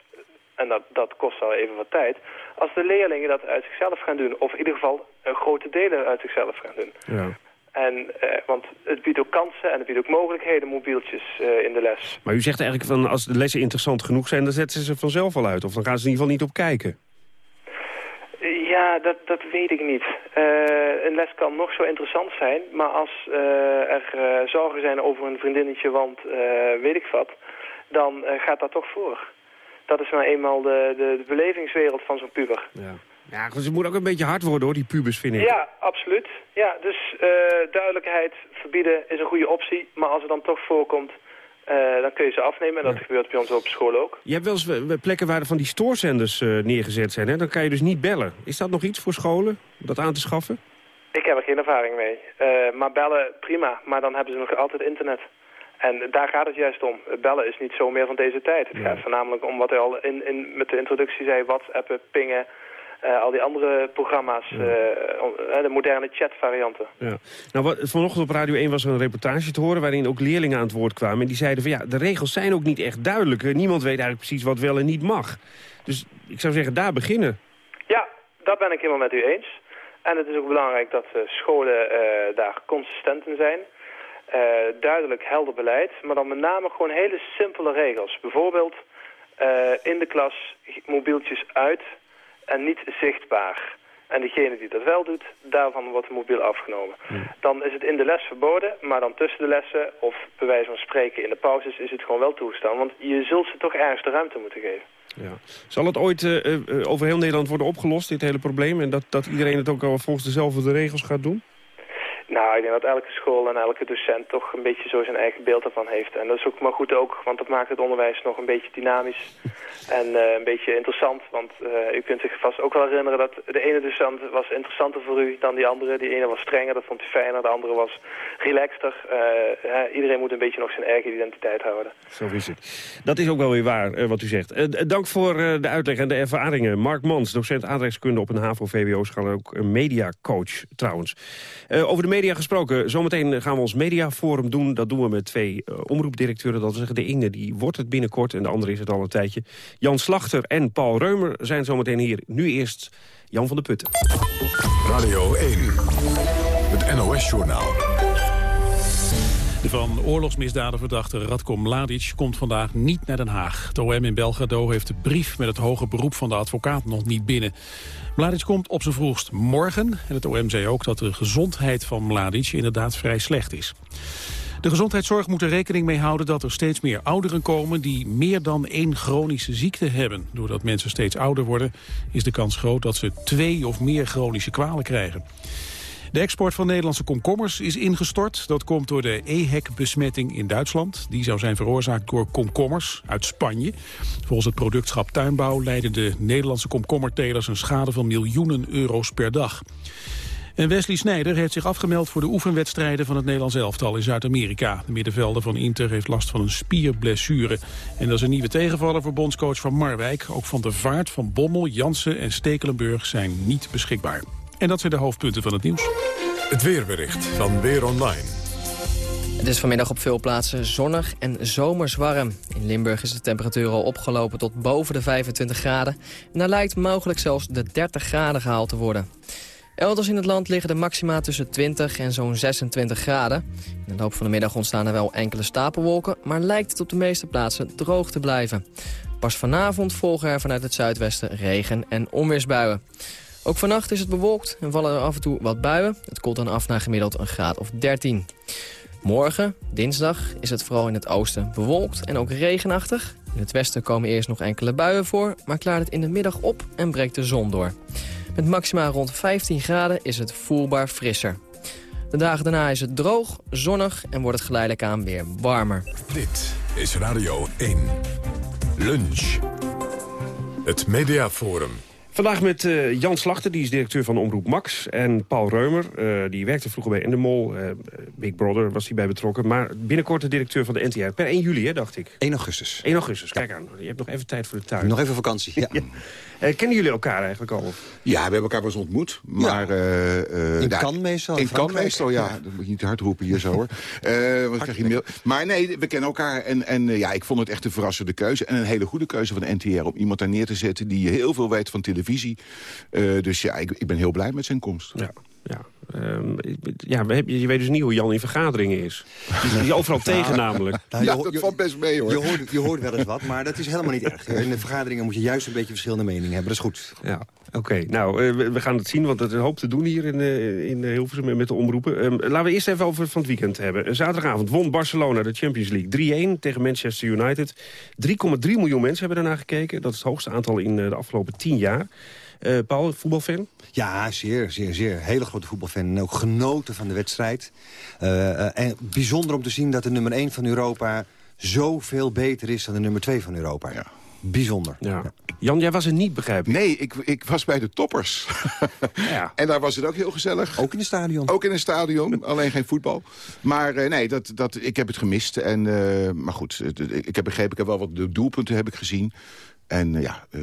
en dat, dat kost al even wat tijd, als de leerlingen dat uit zichzelf gaan doen. Of in ieder geval een grote delen uit zichzelf gaan doen. Ja. En, uh, want het biedt ook kansen en het biedt ook mogelijkheden, mobieltjes uh, in de les. Maar u zegt eigenlijk van als de lessen interessant genoeg zijn, dan zetten ze ze vanzelf al uit. Of dan gaan ze in ieder geval niet op kijken. Ja, dat, dat weet ik niet. Eh, een les kan nog zo interessant zijn, maar als eh, er uh, zorgen zijn over een vriendinnetje, want weet ik wat, dan gaat dat toch voor. Dat is nou eenmaal de, de, de belevingswereld van zo'n puber. Ja. Ja, ze moet ook een beetje hard worden hoor, die pubers, vind ik. Ja, absoluut. Ja, dus duidelijkheid verbieden is een goede optie. Maar als het dan toch voorkomt, uh, dan kun je ze afnemen. En dat gebeurt bij ons op school ook. Je hebt wel eens plekken waar er van die stoorzenders uh, neergezet zijn. Hè? Dan kan je dus niet bellen. Is dat nog iets voor scholen, dat aan te schaffen? Ik heb er geen ervaring mee. Maar bellen, prima. Maar dan hebben ze nog altijd internet. En daar gaat het juist om. Bellen is niet zo meer van deze tijd. Het gaat voornamelijk om wat hij al in, in, met de introductie zei. WhatsAppen, pingen, uh, al die andere programma's, uh, de moderne chatvarianten. Ja. Nou, wat, vanochtend op Radio 1 was er een reportage te horen... waarin ook leerlingen aan het woord kwamen. En die zeiden van ja, de regels zijn ook niet echt duidelijk. Niemand weet eigenlijk precies wat wel en niet mag. Dus ik zou zeggen, daar beginnen. Ja, dat ben ik helemaal met u eens. En het is ook belangrijk dat scholen daar consistent in zijn. Duidelijk helder beleid, maar dan met name gewoon hele simpele regels. Bijvoorbeeld in de klas mobieltjes uit en niet zichtbaar. En degene die dat wel doet, daarvan wordt de mobiel afgenomen. Dan is het in de les verboden, maar dan tussen de lessen... of bij wijze van spreken in de pauzes is het gewoon wel toegestaan. Want je zult ze toch ergens de ruimte moeten geven. Ja. Zal het ooit uh, over heel Nederland worden opgelost, dit hele probleem? En dat, dat iedereen het ook al volgens dezelfde regels gaat doen? Nou, ik denk dat elke school en elke docent toch een beetje zo zijn eigen beeld ervan heeft. En dat is ook maar goed ook, want dat maakt het onderwijs nog een beetje dynamisch [laughs] en uh, een beetje interessant. Want uh, u kunt zich vast ook wel herinneren dat de ene docent was interessanter voor u dan die andere. Die ene was strenger, dat vond u fijner, de andere was relaxter. Uh, iedereen moet een beetje nog zijn eigen identiteit houden. Zo is het. Dat is ook wel weer waar, wat u zegt. dank voor de uitleg en de ervaringen. Mark Mans, docent aardrijkskunde op een HAVO-VWO-schaal, ook een mediacoach trouwens. over de media gesproken. Zometeen gaan we ons mediaforum doen. Dat doen we met twee uh, omroepdirecteuren. Dat zeggen de ene die wordt het binnenkort en de andere is het al een tijdje. Jan Slachter en Paul Reumer zijn zometeen hier. Nu eerst Jan van de Putten. Radio 1, het NOS-journaal. De van oorlogsmisdaden verdachte Radko Mladic komt vandaag niet naar Den Haag. Het OM in Belgrado heeft de brief met het hoge beroep van de advocaat nog niet binnen. Mladic komt op zijn vroegst morgen. En het OM zei ook dat de gezondheid van Mladic inderdaad vrij slecht is. De gezondheidszorg moet er rekening mee houden dat er steeds meer ouderen komen die meer dan één chronische ziekte hebben. Doordat mensen steeds ouder worden is de kans groot dat ze twee of meer chronische kwalen krijgen. De export van Nederlandse komkommers is ingestort. Dat komt door de EHEC-besmetting in Duitsland. Die zou zijn veroorzaakt door komkommers uit Spanje. Volgens het productschap Tuinbouw leiden de Nederlandse komkommertelers een schade van miljoenen euro's per dag. En Wesley Sneijder heeft zich afgemeld voor de oefenwedstrijden van het Nederlands elftal in Zuid-Amerika. De middenvelder van Inter heeft last van een spierblessure. En dat is een nieuwe tegenvaller voor bondscoach van Marwijk. Ook Van de Vaart, Van Bommel, Jansen en Stekelenburg zijn niet beschikbaar. En dat zijn de hoofdpunten van het nieuws. Het weerbericht van Weer Online. Het is vanmiddag op veel plaatsen zonnig en zomers warm. In Limburg is de temperatuur al opgelopen tot boven de 25 graden. En daar lijkt mogelijk zelfs de 30 graden gehaald te worden. Elders in het land liggen de maxima tussen 20 en zo'n 26 graden. In de loop van de middag ontstaan er wel enkele stapelwolken... maar lijkt het op de meeste plaatsen droog te blijven. Pas vanavond volgen er vanuit het zuidwesten regen- en onweersbuien. Ook vannacht is het bewolkt en vallen er af en toe wat buien. Het koelt dan af naar gemiddeld een graad of 13. Morgen, dinsdag, is het vooral in het oosten bewolkt en ook regenachtig. In het westen komen eerst nog enkele buien voor, maar klaart het in de middag op en breekt de zon door. Met maxima rond 15 graden is het voelbaar frisser. De dagen daarna is het droog, zonnig en wordt het geleidelijk aan weer warmer. Dit is Radio 1. Lunch. Het Mediaforum. Vandaag met uh, Jan Slachter, die is directeur van Omroep Max. En Paul Reumer, uh, die werkte vroeger bij Endemol. Uh, Big Brother was hij bij betrokken. Maar binnenkort de directeur van de NTR. Per 1 juli, hè, dacht ik. 1 augustus. 1 augustus, kijk aan. Je hebt nog even tijd voor de tuin. Nog even vakantie, ja. [laughs] ja. kennen jullie elkaar eigenlijk al? Ja, we hebben elkaar wel eens ontmoet. Maar, ja. in kan meestal? In kan meestal, ja. Dat moet je niet te hard roepen hier zo, hoor. want krijg je mail. Maar nee, we kennen elkaar. En, en ja, ik vond het echt een verrassende keuze. En een hele goede keuze van de NTR. Om iemand daar neer te zetten die heel veel weet van televisie. Uh, dus ja, ik, ik, ben heel blij met zijn komst. Ja. Ja. Um, ja, je weet dus niet hoe Jan in vergaderingen is. Die is overal tegen namelijk. Nou, ja, dat valt best mee hoor. Je hoort, je hoort wel eens wat, maar dat is helemaal niet erg. [laughs] In de vergaderingen moet je juist een beetje verschillende meningen hebben. Dat is goed. Ja. Oké, nou, uh, we gaan het zien, want er is een hoop te doen hier in, uh, in Hilversum met de omroepen. Um, laten we eerst even over van het weekend hebben. Zaterdagavond won Barcelona de Champions League 3-1 tegen Manchester United. 3,3 miljoen mensen hebben daarna gekeken. Dat is het hoogste aantal in uh, de afgelopen 10 jaar. Uh, Paul, voetbalfan? Ja, zeer, zeer, zeer. Hele grote voetbalfan. En ook genoten van de wedstrijd. Uh, en bijzonder om te zien dat de nummer 1 van Europa... zoveel beter is dan de nummer 2 van Europa. Ja. Bijzonder. Ja. Jan, jij was er niet, begrijp ik? Nee, ik, ik was bij de toppers. ja. [laughs] En daar was het ook heel gezellig. Ook in het stadion? Ook in een stadion, alleen geen voetbal. Maar uh, nee, dat, dat, ik heb het gemist. En, uh, maar goed, ik heb begrepen, ik heb wel wat doelpunten heb ik gezien. En uh, ja, uh,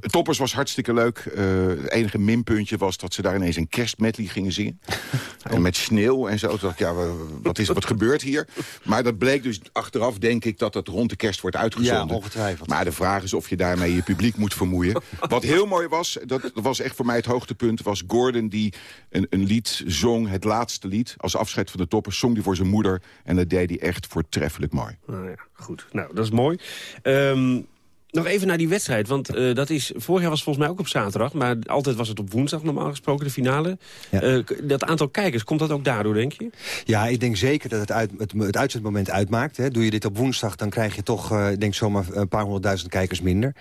Toppers was hartstikke leuk. Uh, het enige minpuntje was dat ze daar ineens een kerstmedley gingen zingen. [laughs] en met sneeuw en zo. Dacht, ja, wat, is, wat gebeurt hier? Maar dat bleek dus achteraf, denk ik, dat dat rond de kerst wordt uitgezonden. Ja, ongetwijfeld. Maar de vraag is of je daarmee je publiek moet vermoeien. [laughs] Wat heel mooi was, dat was echt voor mij het hoogtepunt... was Gordon die een, een lied zong, het laatste lied. Als afscheid van de Toppers zong hij voor zijn moeder. En dat deed hij echt voortreffelijk mooi. Nou ja, goed. Nou, dat is mooi. Um... Nog even naar die wedstrijd, want uh, dat is, vorig jaar was het volgens mij ook op zaterdag... maar altijd was het op woensdag normaal gesproken, de finale. Ja. Uh, dat aantal kijkers, komt dat ook daardoor, denk je? Ja, ik denk zeker dat het, uit, het, het uitzendmoment uitmaakt. Hè. Doe je dit op woensdag, dan krijg je toch, uh, denk zomaar een paar honderdduizend kijkers minder.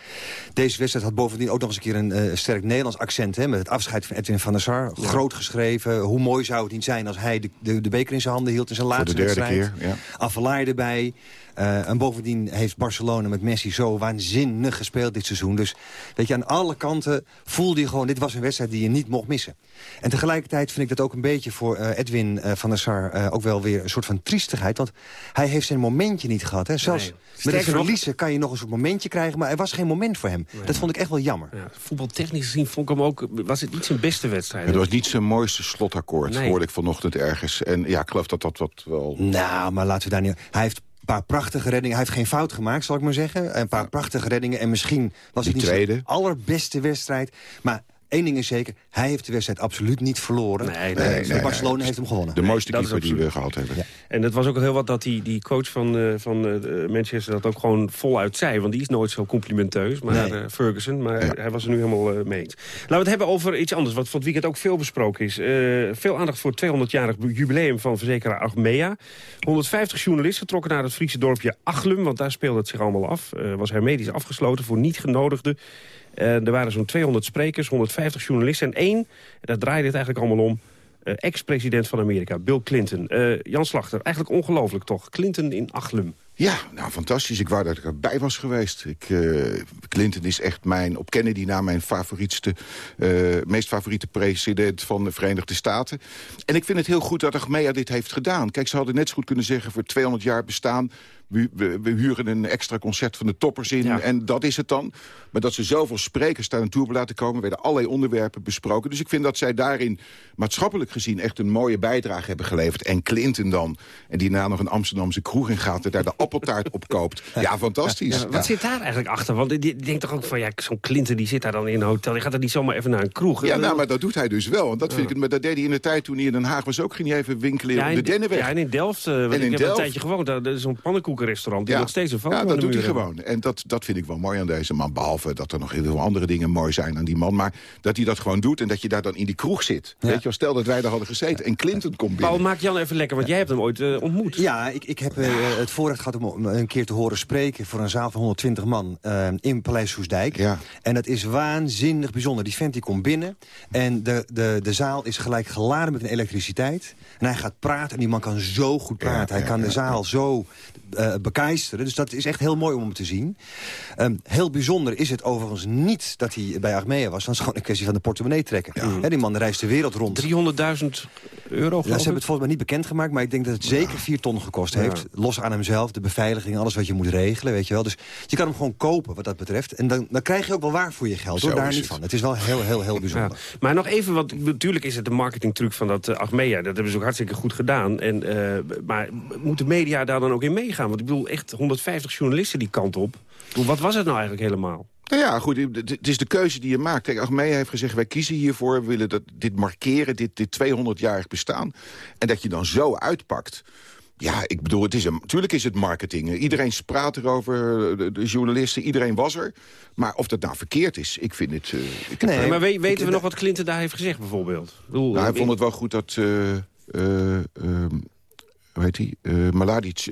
Deze wedstrijd had bovendien ook nog eens een keer een sterk Nederlands accent... Hè, met het afscheid van Edwin van der Sar. Ja. Groot geschreven. Hoe mooi zou het niet zijn als hij de, de, de beker in zijn handen hield in zijn laatste Voor de derde wedstrijd. keer, ja. Afvalaai erbij. Uh, en bovendien heeft Barcelona met Messi zo waanzinnig gespeeld dit seizoen. Dus weet je, aan alle kanten voelde je gewoon... dit was een wedstrijd die je niet mocht missen. En tegelijkertijd vind ik dat ook een beetje voor uh, Edwin uh, van der Sar... ook wel weer een soort van triestigheid. Want hij heeft zijn momentje niet gehad. Hè. Zelfs nee. met het verliezen kan je nog een soort momentje krijgen... maar er was geen moment voor hem. Nee. Dat vond ik echt wel jammer. Ja, voetbaltechnisch gezien vond ik hem ook... was het niet zijn beste wedstrijd. Het was niet zijn mooiste slotakkoord, nee. hoorde ik vanochtend ergens. En ja, ik geloof dat dat wat wel... Nou, maar laten we daar niet... Hij heeft paar prachtige reddingen. Hij heeft geen fout gemaakt, zal ik maar zeggen. Een paar prachtige reddingen. En misschien was het niet de allerbeste wedstrijd. Maar één ding is zeker, hij heeft de wedstrijd absoluut niet verloren. Nee, nee, nee, nee Barcelona heeft hem gewonnen. De mooiste nee, keeper die we gehad hebben. Ja. En het was ook heel wat dat die, die coach van, uh, van uh, Manchester dat ook gewoon voluit zei. Want die is nooit zo complimenteus, maar uh, Ferguson. Maar ja. hij was er nu helemaal mee eens. Laten we het hebben over iets anders, wat van het weekend ook veel besproken is. veel aandacht voor het 200-jarig jubileum van verzekeraar Achmea. 150 journalisten trokken naar het Friese dorpje Achlum, want daar speelde het zich allemaal af. was hermetisch afgesloten voor niet genodigden. Uh, er waren zo'n 200 sprekers, 150 journalisten en één, daar draaide het eigenlijk allemaal om... Uh, ex-president van Amerika, Bill Clinton. Uh, Jan Slachter, eigenlijk ongelooflijk toch? Clinton in Achlum. Ja, nou fantastisch. Ik wou dat ik erbij was geweest. Ik, Clinton is echt mijn, op Kennedy na mijn favorietste, meest favoriete president van de Verenigde Staten. En ik vind het heel goed dat Achmea dit heeft gedaan. Kijk, ze hadden net zo goed kunnen zeggen voor 200 jaar bestaan we, we, we, huren een extra concert van de toppers in ja. en dat is het dan. Maar dat ze zoveel sprekers daar naartoe hebben laten komen... werden allerlei onderwerpen besproken. Dus ik vind dat zij daarin maatschappelijk gezien... echt een mooie bijdrage hebben geleverd. En Clinton dan, en die na nog een Amsterdamse kroeg in gaat... en daar de appeltaart op koopt. [laughs] Ja, fantastisch. Ja, wat zit daar eigenlijk achter? Want ik denk toch ook van, ja, zo'n Clinton die zit daar dan in een hotel. Die gaat er niet zomaar even naar een kroeg. Ja, nou, maar dat doet hij dus wel. Want dat, vind ik, maar dat deed hij in de tijd toen hij in Den Haag was ook. Ging hij even winkelen ja, in de Dennenweg. Ja, en in Delft. Uh, en in ik heb Delft. een tijdje gewoond. Daar is zo'n pannenkoekenrestaurant. Die ja. nog steeds een foto Ja, dat doet hij gewoon. En dat, dat vind ik wel mooi aan deze man. Behalve dat er nog heel veel andere dingen mooi zijn aan die man. Maar dat hij dat gewoon doet en dat je daar dan in die kroeg zit. Ja. Weet je wel, stel dat wij daar hadden gezeten en Clinton komt binnen. Paul, maak Jan even lekker, want jij hebt hem ooit uh, ontmoet. Ja, ik, ik heb uh, het voorrecht gehad om een keer te horen spreken... voor een zaal van 120 man uh, in Paleis Soesdijk. Ja. En dat is waanzinnig bijzonder. Die vent die komt binnen en de, de, de zaal is gelijk geladen met een elektriciteit. En hij gaat praten en die man kan zo goed praten. hij kan de zaal zo uh, bekeisteren. Dus dat is echt heel mooi om hem te zien. Um, heel bijzonder is het overigens niet dat hij bij Achmea was. Dat is gewoon een kwestie van de portemonnee trekken. Ja. Die man reist de wereld rond. 300.000 euro, ja, Ze hebben het volgens mij niet bekendgemaakt, maar ik denk dat het zeker 4 ton gekost heeft. Los aan hemzelf, de beveiliging, alles wat je moet regelen, weet je wel. Dus je kan hem gewoon kopen wat dat betreft. En dan, dan krijg je ook wel waar voor je geld, hoor. Daar niet van. Het is wel heel, heel, heel bijzonder. Maar nog even, want natuurlijk is het de marketingtruc van dat uh, Achmea. Dat hebben ze ook hartstikke goed gedaan. En, uh, maar moet de media daar dan ook in meegaan? Want ik bedoel, echt 150 journalisten die kant op. Wat was het nou eigenlijk helemaal? Nou ja, goed, het is de keuze die je maakt. Kijk, Achmea heeft gezegd, wij kiezen hiervoor... we willen dat, dit markeren, dit, dit 200-jarig bestaan. En dat je dan zo uitpakt... Ja, ik bedoel, het is een, natuurlijk is het marketing. Iedereen praat erover, de, de journalisten, iedereen was er. Maar of dat nou verkeerd is, ik vind het... eh, ik heb- Nee, maar we- weten we nog wat Clinton daar heeft gezegd bijvoorbeeld? Bedoel, Nou, hij vond het wel goed dat... eh, eh, ehm, hoe heet hij? Eh Maladic...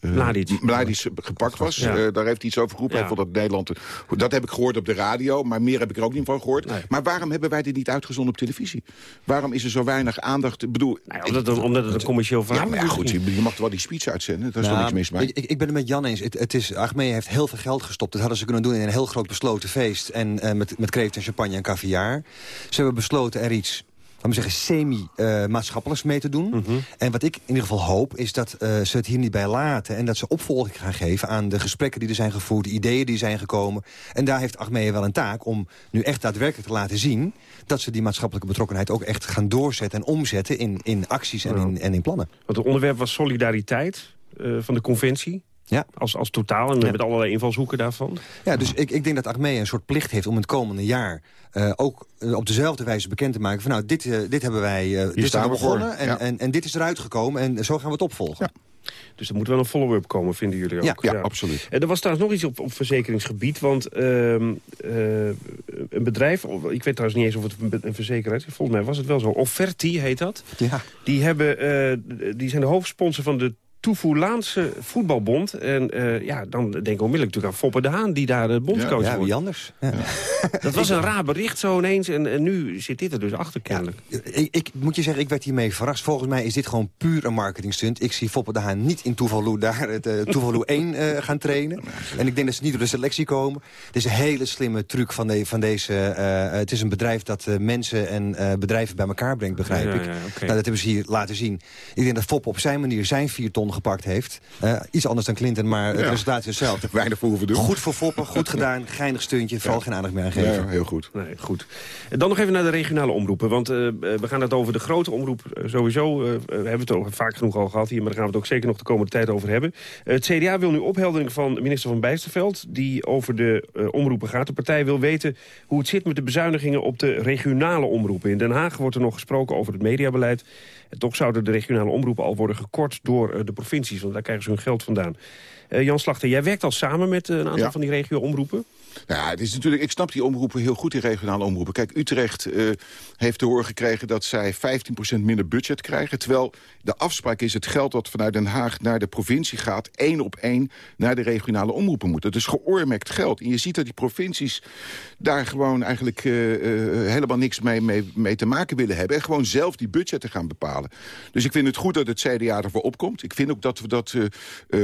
eh, Mladic. Mladic gepakt was. Ja. Eh, daar heeft hij iets over geroepen. Ja. Hij dat Nederland... Dat heb ik gehoord op de radio, maar meer heb ik er ook niet van gehoord. Maar waarom hebben wij dit niet uitgezonden op televisie? Waarom is er zo weinig aandacht? Ik bedoel, omdat, het, omdat het een commercieel verhaal ja, maar ja, is goed, je, je mag wel die speech uitzenden. Daar is toch Nou, niks mis mee. Ik, ik ben het met Jan eens. Het, het is, Achmea heeft heel veel geld gestopt. Dat hadden ze kunnen doen in een heel groot besloten feest. En eh, met, met kreeft en champagne en caviar. Ze hebben besloten er iets laten we zeggen, semi-maatschappelijks mee te doen. Mhm. En wat ik in ieder geval hoop, is dat eh, ze het hier niet bij laten... en dat ze opvolging gaan geven aan de gesprekken die er zijn gevoerd... de ideeën die zijn gekomen. En daar heeft Achmea wel een taak om nu echt daadwerkelijk te laten zien... dat ze die maatschappelijke betrokkenheid ook echt gaan doorzetten... en omzetten in, in acties en, in, en in plannen. Want het onderwerp was solidariteit eh, van de conventie. Ja. Als, als totaal en met allerlei invalshoeken daarvan. Ja, dus ik, ik denk dat Achmea een soort plicht heeft om het komende jaar... eh, ook eh, op dezelfde wijze bekend te maken van... nou, dit, eh, dit hebben wij dit voor. begonnen en, Ja. en, en dit is eruit gekomen en zo gaan we het opvolgen. Dus er moet wel een follow-up komen, vinden jullie ook? Ja, ja, absoluut. En er was trouwens nog iets op, op verzekeringsgebied. Want ehm, eh, een bedrijf, of- ik weet trouwens niet eens of het een, een verzekeraar is. Volgens mij was het wel zo. Offerti heet dat. Ja. Die, hebben, eh, die zijn de hoofdsponsor van de Toevoelaanse voetbalbond. En eh, ja, dan denken we onmiddellijk natuurlijk aan Foppe de Haan... die daar de bondscoach Ja, wordt. wie anders? Ja. [laughs] Dat was een raar bericht zo ineens. En, en nu zit dit er dus achter kennelijk. Ik, ik moet je zeggen, ik werd hiermee verrast. Volgens mij is dit gewoon puur een marketingstunt. Ik zie Foppe de Haan niet in Tuvalu daar het uh, Tuvalu 1 eh, gaan trainen. En ik denk dat ze niet door de selectie komen. Het is een hele slimme truc van, de, van deze... eh, het is een bedrijf dat eh, mensen en eh, bedrijven bij elkaar brengt, begrijp Ja, ik. ja. Nou, dat hebben ze hier laten zien. Ik denk dat Foppe op zijn manier zijn vier ton gepakt heeft. Eh, iets anders dan Clinton, maar het Ja. resultaat is hetzelfde. [laughs] Weinig voor hoeven doen. Goed voor Foppe, goed [laughs] gedaan, geinig steuntje. Vooral geen aandacht meer aan geven. Ja, heel goed. Nee, goed. En dan nog even naar de regionale omroepen. Want eh, we gaan het over de grote omroep eh, sowieso. eh, we hebben het ook vaak genoeg al gehad hier, maar daar gaan we het ook zeker nog de komende tijd over hebben. Eh, het CDA wil nu opheldering van minister van Bijsterveld, die over de eh, omroepen gaat. De partij wil weten hoe het zit met de bezuinigingen op de regionale omroepen. In Den Haag wordt er nog gesproken over het mediabeleid. En toch zouden de regionale omroepen al worden gekort door eh, de provincies, want daar krijgen ze hun geld vandaan. Eh, Jan Slachter, jij werkt al samen met eh, een aantal Ja. van die regio-omroepen. Nou Ja, het is natuurlijk, ik snap die omroepen heel goed, die regionale omroepen. Kijk, Utrecht eh, heeft te horen gekregen dat zij 15% minder budget krijgen. Terwijl de afspraak is het geld dat vanuit Den Haag naar de provincie gaat... één op één naar de regionale omroepen moet. Dat is geoormerkt geld. En je ziet dat die provincies daar gewoon eigenlijk eh, eh, helemaal niks mee, mee, te maken willen hebben. En gewoon zelf die budgetten gaan bepalen. Dus ik vind het goed dat het CDA ervoor opkomt. Ik vind ook dat we dat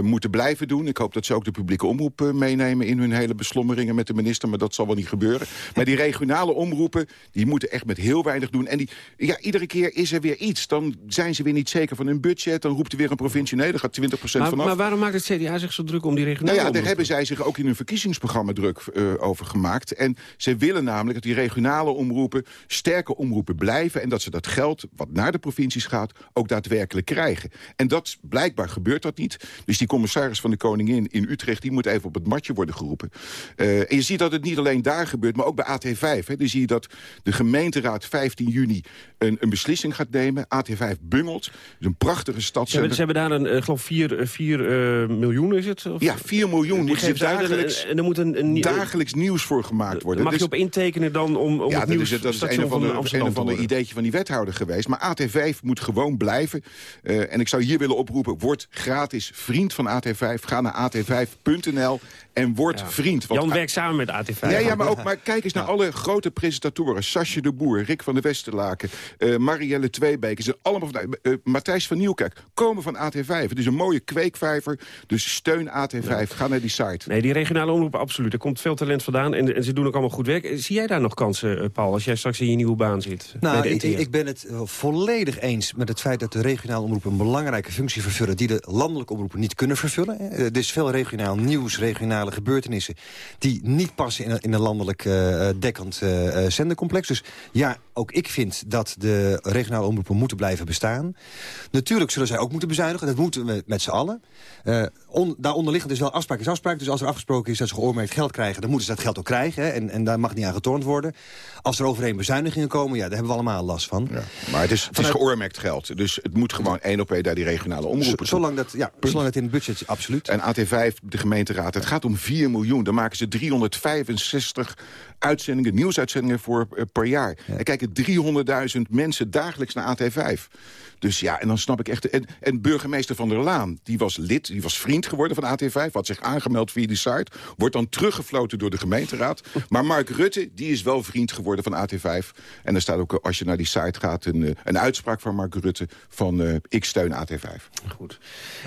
moeten blijven doen. Ik hoop dat ze ook de publieke omroep meenemen in hun hele beslommeringen de minister. Maar dat zal wel niet gebeuren. Maar die regionale omroepen, die moeten echt met heel weinig doen. En die, ja, iedere keer is er weer iets. Dan zijn ze weer niet zeker van hun budget. Dan roept er weer een provincie, nee, daar gaat 20% Maar, vanaf. maar waarom maakt het CDA zich zo druk om die regionale Nou ja, daar hebben zij zich ook in hun verkiezingsprogramma druk eh, over gemaakt. En ze willen namelijk dat die regionale omroepen sterke omroepen blijven... en dat ze dat geld, wat naar de provincies gaat, ook daadwerkelijk krijgen. En dat, blijkbaar gebeurt dat niet. Dus die commissaris van de Koningin in Utrecht... die moet even op het matje worden geroepen. Eh, en je ziet dat het niet alleen daar gebeurt, maar ook bij AT5. Hè. Dan zie je dat de gemeenteraad 15 juni een, een beslissing gaat nemen. AT5 bungelt. Het is een prachtige stad. Ze hebben, ze hebben daar een, eh, geloof 4 miljoen is het? Of? Ja, 4 miljoen Die ze geeft dagelijks, En er moet een, een, dagelijks nieuws voor gemaakt worden. Mag je Dus- op intekenen dan om, om ja, het nieuws is, het- dat is een van een ander worden? ideetje van die wethouder geweest. Maar AT5 moet gewoon blijven. Eh, en ik zou hier willen oproepen, word gratis vriend van AT5. Ga naar at5.nl en word vriend. Want Jan werkt samen met AT5. Ja, ja, maar, ook, maar kijk eens naar alle grote presentatoren. Sasje de Boer, Rick van der Westerlaken, eh, Marielle Tweebeek. Ze allemaal van, eh, Matthijs van Nieuwkerk komen van AT5. Het is een mooie kweekvijver, dus steun AT5. Ga naar die site. Nee, die regionale omroepen, absoluut. Er komt veel talent vandaan en, en ze doen ook allemaal goed werk. Zie jij daar nog kansen, eh, Paul, als jij straks in je nieuwe baan zit? Nou, de ik, ik ben het eh, volledig eens met het feit dat de regionale omroepen een belangrijke functie vervullen die de landelijke omroepen niet kunnen vervullen. Eh, Er is veel regionaal nieuws, regionale gebeurtenissen... die niet passen in een, in een landelijk uh, dekkend uh, zendercomplex. Dus ja, ook ik vind dat de regionale omroepen moeten blijven bestaan. Natuurlijk zullen zij ook moeten bezuinigen. Dat moeten we met z'n allen. Uh, on, daaronder liggen dus wel afspraak is afspraak. Dus als er afgesproken is dat ze geoormerkt geld krijgen... dan moeten ze dat geld ook krijgen. Hè, en, en daar mag niet aan getornd worden. Als er overheen bezuinigingen komen, ja, daar hebben we allemaal last van. Ja, maar het is, het is geoormerkt geld. Dus het moet gewoon één op één daar die regionale omroepen. Zolang dat, ja, zolang het in het budget is, absoluut. En AT5, de gemeenteraad, het gaat om 4 miljoen. Dan maken ze 365 uitzendingen, nieuwsuitzendingen voor uh, per jaar. En kijken 300.000 mensen dagelijks naar AT5. Dus ja, en dan snap ik echt... En, en burgemeester Van der Laan, die was lid, die was vriend geworden van AT5... had zich aangemeld via die site, wordt dan teruggefloten door de gemeenteraad. [laughs] Maar Mark Rutte, die is wel vriend geworden van AT5. En er staat ook, als je naar die site gaat, een, eh, een uitspraak van Mark Rutte... van uh, ik steun AT5. Goed.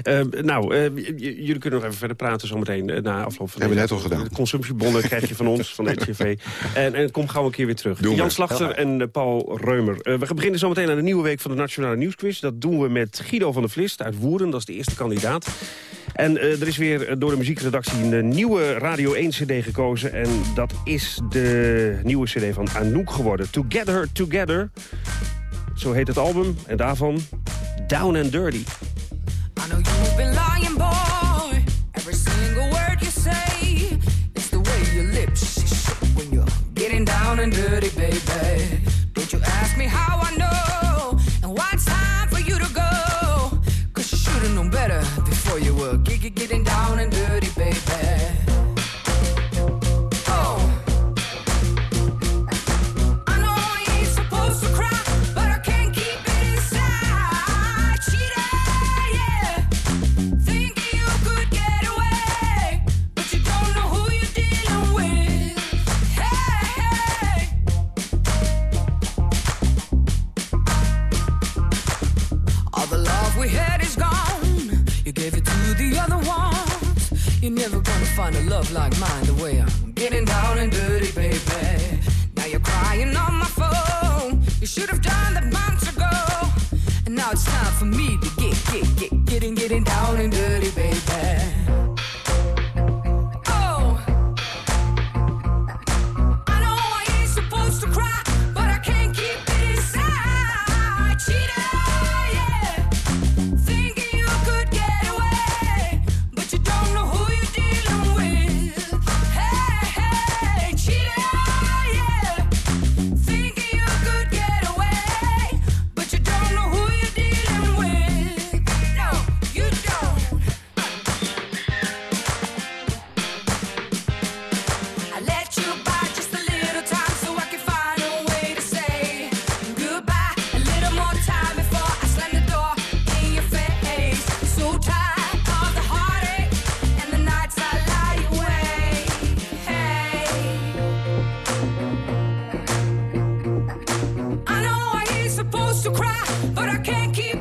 Uh, nou, uh, jullie kunnen nog even verder praten zometeen na afloop van... Hebben we net al gedaan. De consumptiebonnen krijg je van ons, van [laughs] de NCV. En, en kom gauw een keer weer terug. Doen Jan we. Slachter en Paul Reumer. we beginnen zometeen aan de nieuwe week van de Nationale Nieuwsquiz. Dat doen we met Guido van der Vlist uit Woerden. Dat is de eerste kandidaat. En uh, er is weer door de muziekredactie een nieuwe Radio 1 cd gekozen. En dat is de nieuwe cd van Anouk geworden. Together, Together. Zo heet het album. En daarvan Down and Dirty. I know you've been lying, boy. to cry, but I can't keep.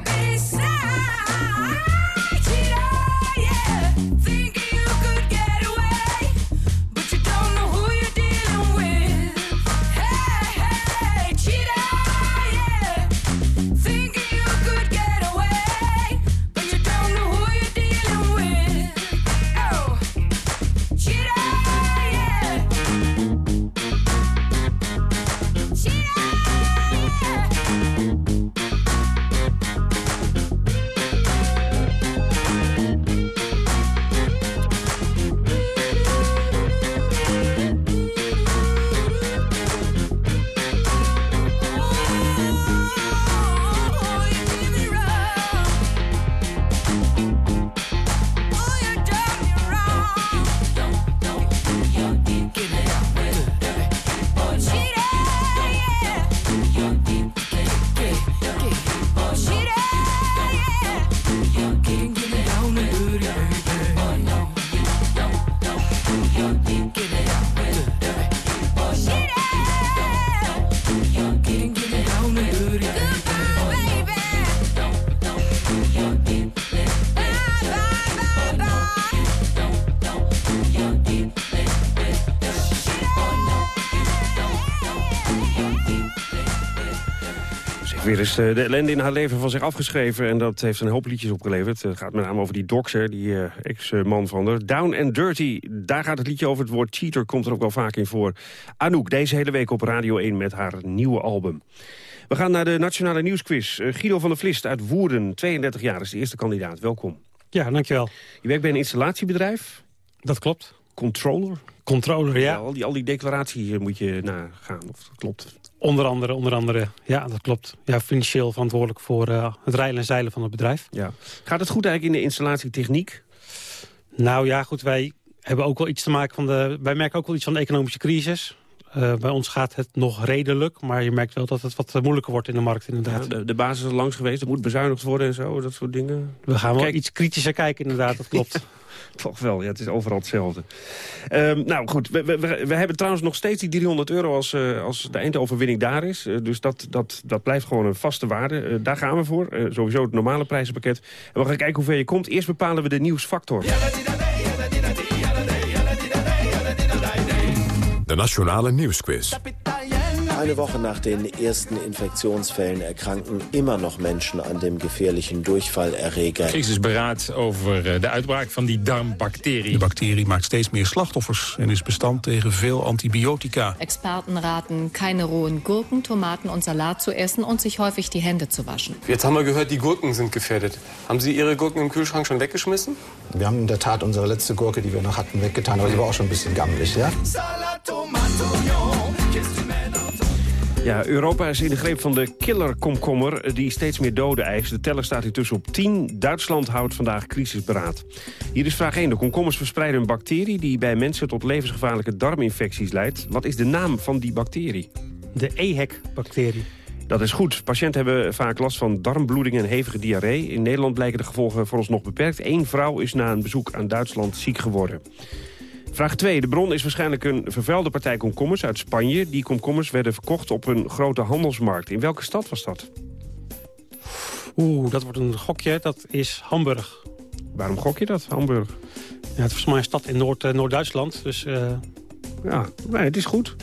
Weer eens eh, de ellende in haar leven van zich afgeschreven. En dat heeft een hoop liedjes opgeleverd. Het gaat met name over die doxer, die eh, ex-man van haar. Down and Dirty, daar gaat het liedje over. Het woord cheater komt er ook wel vaak in voor. Anouk, deze hele week op Radio 1 met haar nieuwe album. We gaan naar de Nationale Nieuwsquiz. Eh, Guido van der Vlist uit Woerden, 32 jaar, is de eerste kandidaat. Welkom. Ja, dankjewel. Je werkt bij een installatiebedrijf? Dat klopt. Controller? Controller, ja. al, die, al die declaraties eh, moet je nagaan, of dat klopt. Onder andere, onder andere, ja, dat klopt. Ja, financieel verantwoordelijk voor eh, het rijlen en zeilen van het bedrijf. Ja. Gaat het goed eigenlijk in de installatietechniek? Nou ja, goed, wij hebben ook wel iets te maken van de... Wij merken ook wel iets van de economische crisis. Eh, bij ons gaat het nog redelijk, maar je merkt wel dat het wat moeilijker wordt in de markt inderdaad. Ja, de, de basis is langs geweest, er moet bezuinigd worden en zo, dat soort dingen. We gaan wel Kijk. iets kritischer kijken inderdaad, dat klopt. [laughs] Toch wel, ja, het is overal hetzelfde. Ehm, nou goed, we, we, we- hebben trouwens nog steeds die 300 euro als, eh, als de eindoverwinning daar is. Eh, dus dat, dat, dat blijft gewoon een vaste waarde. Daar gaan we voor. Eh, sowieso het normale prijzenpakket. En we gaan kijken hoe ver je komt. Eerst bepalen we de nieuwsfactor. De Nationale Nieuwsquiz. Eine Woche nach den ersten Infektionsfällen erkranken immer noch Menschen an dem gefährlichen Durchfallerreger. Crisisberaad over eh, de uitbraak van die darmbacterie. De bacterie maakt steeds meer slachtoffers en is bestand tegen veel antibiotica. Experten raten, keine rohen Gurken, Tomaten und Salat zu essen und sich häufig die Hände zu waschen. Jetzt haben wir gehört, die Gurken sind gefährdet. Haben Sie Ihre Gurken im Kühlschrank schon weggeschmissen? Wir haben in der Tat unsere letzte Gurke, die wir noch hatten, weggetan, aber die war auch schon ein bisschen gammelig, ja? Ja, Europa is in de greep van de killerkomkommer die steeds meer doden eist. De teller staat intussen op 10. Duitsland houdt vandaag crisisberaad. Hier is vraag 1. De komkommers verspreiden een bacterie die bij mensen tot levensgevaarlijke darminfecties leidt. Wat is de naam van die bacterie? De EHEC-bacterie. Dat is goed. Patiënten hebben vaak last van darmbloeding en hevige diarree. In Nederland blijken de gevolgen voor ons nog beperkt. Eén vrouw is na een bezoek aan Duitsland ziek geworden. Vraag 2. De bron is waarschijnlijk een vervuilde partij komkommers uit Spanje. Die komkommers werden verkocht op een grote handelsmarkt. In welke stad was dat? Oeh, dat wordt een gokje. Dat is Hamburg. Waarom gok je dat, Hamburg? Ja, het is volgens mij een stad in Noord, eh, Noord-Duitsland. dus eh, Ja, nee, het is goed.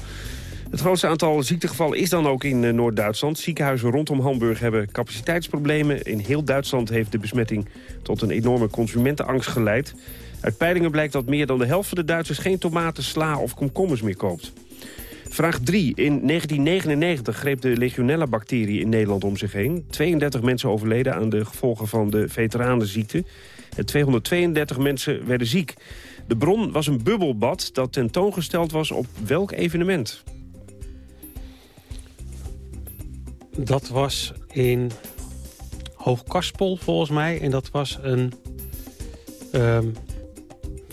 Het grootste aantal ziektegevallen is dan ook in eh, Noord-Duitsland. Ziekenhuizen rondom Hamburg hebben capaciteitsproblemen. In heel Duitsland heeft de besmetting tot een enorme consumentenangst geleid. Uit peilingen blijkt dat meer dan de helft van de Duitsers... geen tomaten, sla of komkommers meer koopt. Vraag 3. In 1999 greep de legionella-bacterie in Nederland om zich heen. 32 mensen overleden aan de gevolgen van de veteranenziekte. En 232 mensen werden ziek. De bron was een bubbelbad dat tentoongesteld was op welk evenement? dat was in Hoogkarspel volgens mij. En dat was een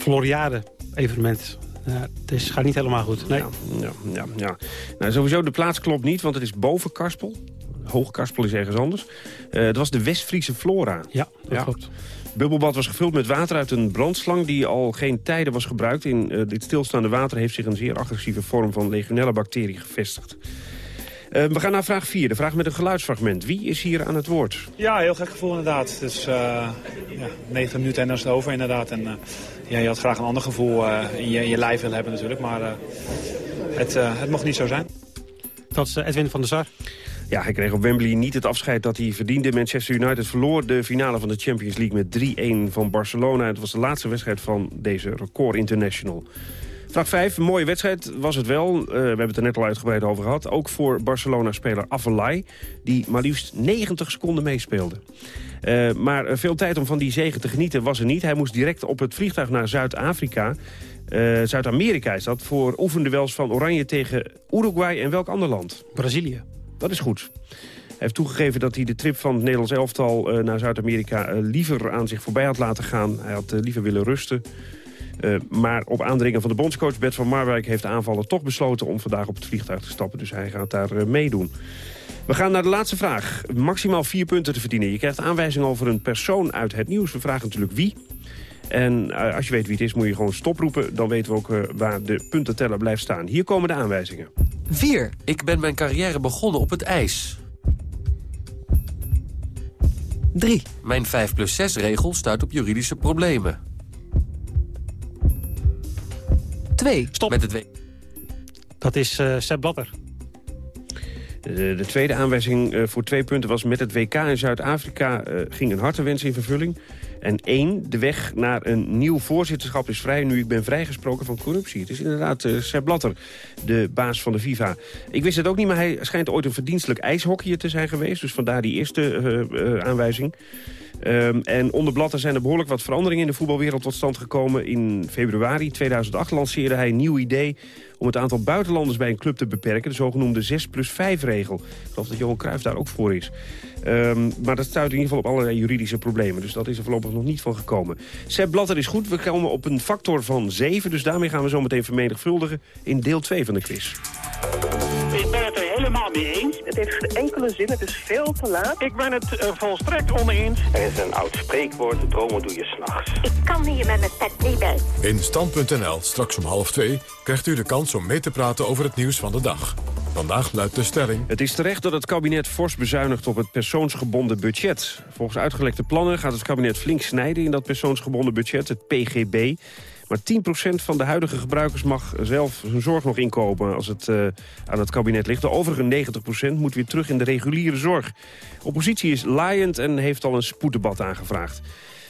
ehm Floriade-evenement. Ja, het is, gaat niet helemaal goed. Nee. Ja, ja, ja. Nou, sowieso, de plaats klopt niet, want het is boven Karspel. Hoog Karspel is ergens anders. Eh het was de West-Friese Flora. Ja, dat klopt. Bubbelbad was gevuld met water uit een brandslang die al geen tijden was gebruikt. In eh, dit stilstaande water heeft zich een zeer agressieve vorm van legionella-bacterie gevestigd. Eh, we gaan naar vraag 4, de vraag met een geluidsfragment. Wie is hier aan het woord? Ja, heel gek gevoel inderdaad. Dus eh ja, 90 minuten en dan is het over inderdaad. En eh, ja, je had graag een ander gevoel eh, in, je, in je lijf willen hebben natuurlijk. Maar eh, het, eh, het mocht niet zo zijn. Dat is Edwin van der Sar. Ja, hij kreeg op Wembley niet het afscheid dat hij verdiende. Manchester United verloor de finale van de Champions League met 3-1 van Barcelona. Het was de laatste wedstrijd van deze record international. Vraag 5, een mooie wedstrijd was het wel. Eh, we hebben het er net al uitgebreid over gehad. Ook voor Barcelona-speler Avalai, die maar liefst 90 seconden meespeelde. Eh, maar eh, veel tijd om van die zegen te genieten was er niet. Hij moest direct op het vliegtuig naar Zuid-Afrika. Zuid-Amerika is dat, voor oefenduels van Oranje tegen Uruguay en welk ander land? Brazilië. Dat is goed. Hij heeft toegegeven dat hij de trip van het Nederlands elftal naar Zuid-Amerika liever aan zich voorbij had laten gaan. Hij had liever willen rusten. Eh, maar op aandringen van de bondscoach Bert van Marwijk heeft de aanvaller toch besloten om vandaag op het vliegtuig te stappen. Dus hij gaat daar eh, meedoen. We gaan naar de laatste vraag. Maximaal vier punten te verdienen. Je krijgt aanwijzing over een persoon uit het nieuws. We vragen natuurlijk wie. En eh, als je weet wie het is, moet je gewoon stoproepen. Dan weten we ook eh, waar de puntenteller blijft staan. Hier komen de aanwijzingen. 4. Ik ben mijn carrière begonnen op het ijs. 3. Mijn 5 plus 6 regel stuit op juridische problemen. 2. Stop. Met het w Dat is eh Sepp Blatter. De, de tweede aanwijzing eh, voor twee punten was met het WK in Zuid-Afrika eh, ging een hartenwens in vervulling. En één, de weg naar een nieuw voorzitterschap is vrij nu ik ben vrijgesproken van corruptie. Het is inderdaad uh, Sepp Blatter, de baas van de FIFA. Ik wist het ook niet, maar hij schijnt ooit een verdienstelijk ijshockeyer te zijn geweest. Dus vandaar die eerste uh, uh, aanwijzing. Um, en onder Blatter zijn er behoorlijk wat veranderingen in de voetbalwereld tot stand gekomen. In februari 2008 lanceerde hij een nieuw idee om het aantal buitenlanders bij een club te beperken. De zogenoemde 6 plus 5 regel. Ik geloof dat Johan Cruijff daar ook voor is. Um, maar dat stuit in ieder geval op allerlei juridische problemen. Dus dat is er voorlopig nog niet van gekomen. Sepp Blatter is goed. We komen op een factor van 7. Dus daarmee gaan we zo meteen vermenigvuldigen in deel 2 van de quiz. Helemaal mee eens. Het heeft geen enkele zin, het is veel te laat. Ik ben het uh, volstrekt oneens. Er is een oud spreekwoord, dromen doe je s'nachts. Ik kan hier met mijn pet niet bij. In Stand.nl, straks om half twee, krijgt u de kans om mee te praten over het nieuws van de dag. Vandaag luidt de stelling. Het is terecht dat het kabinet fors bezuinigt op het persoonsgebonden budget. Volgens uitgelekte plannen gaat het kabinet flink snijden in dat persoonsgebonden budget, het PGB. Maar 10% van de huidige gebruikers mag zelf zijn zorg nog inkopen als het uh, aan het kabinet ligt. De overige 90% moet weer terug in de reguliere zorg. Oppositie is laaiend en heeft al een spoeddebat aangevraagd.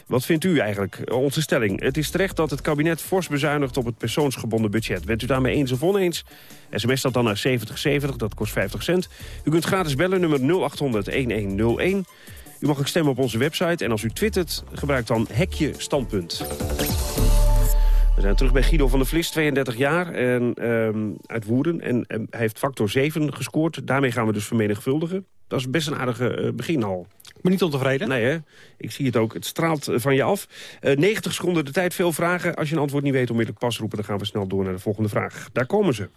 Wat vindt u eigenlijk? Onze stelling. Het is terecht dat het kabinet fors bezuinigt op het persoonsgebonden budget. Bent u daarmee eens of oneens? SMS dat dan naar 7070, dat kost 50 cent. U kunt gratis bellen, nummer 0800-1101. U mag ook stemmen op onze website. En als u twittert, gebruik dan hekje standpunt. We zijn terug bij Guido van der Vlis, 32 jaar, en, um, uit Woerden. En um, hij heeft factor 7 gescoord. Daarmee gaan we dus vermenigvuldigen. Dat is best een aardige uh, begin al. Ben niet ontevreden. Nee, hè? Ik zie het ook. Het straalt van je af. Uh, 90 seconden de tijd, veel vragen. Als je een antwoord niet weet, onmiddellijk pas roepen. Dan gaan we snel door naar de volgende vraag. Daar komen ze.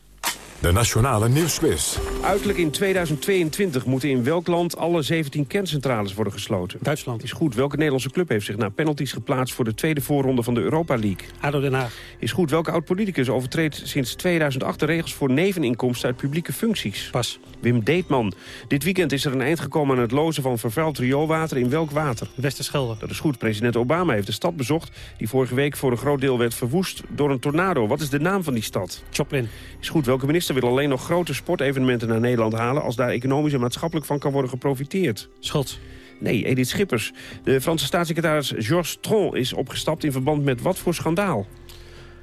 De Nationale Nieuwsquiz. Uiterlijk in 2022 moeten in welk land alle 17 kerncentrales worden gesloten? Duitsland. Is goed. Welke Nederlandse club heeft zich na penalties geplaatst... voor de tweede voorronde van de Europa League? ADO Den Haag. Is goed. Welke oud-politicus overtreedt sinds 2008 de regels... voor neveninkomsten uit publieke functies? Pas. Wim Deetman. Dit weekend is er een eind gekomen aan het lozen van vervuild rioolwater. In welk water? Westerschelde. Dat is goed. President Obama heeft de stad bezocht... die vorige week voor een groot deel werd verwoest door een tornado. Wat is de naam van die stad? Joplin. Is goed. Welke minister wil alleen nog grote sportevenementen naar Nederland halen... als daar economisch en maatschappelijk van kan worden geprofiteerd? Schultz. Nee, Edith Schippers. De Franse staatssecretaris Georges Tron is opgestapt in verband met wat voor schandaal?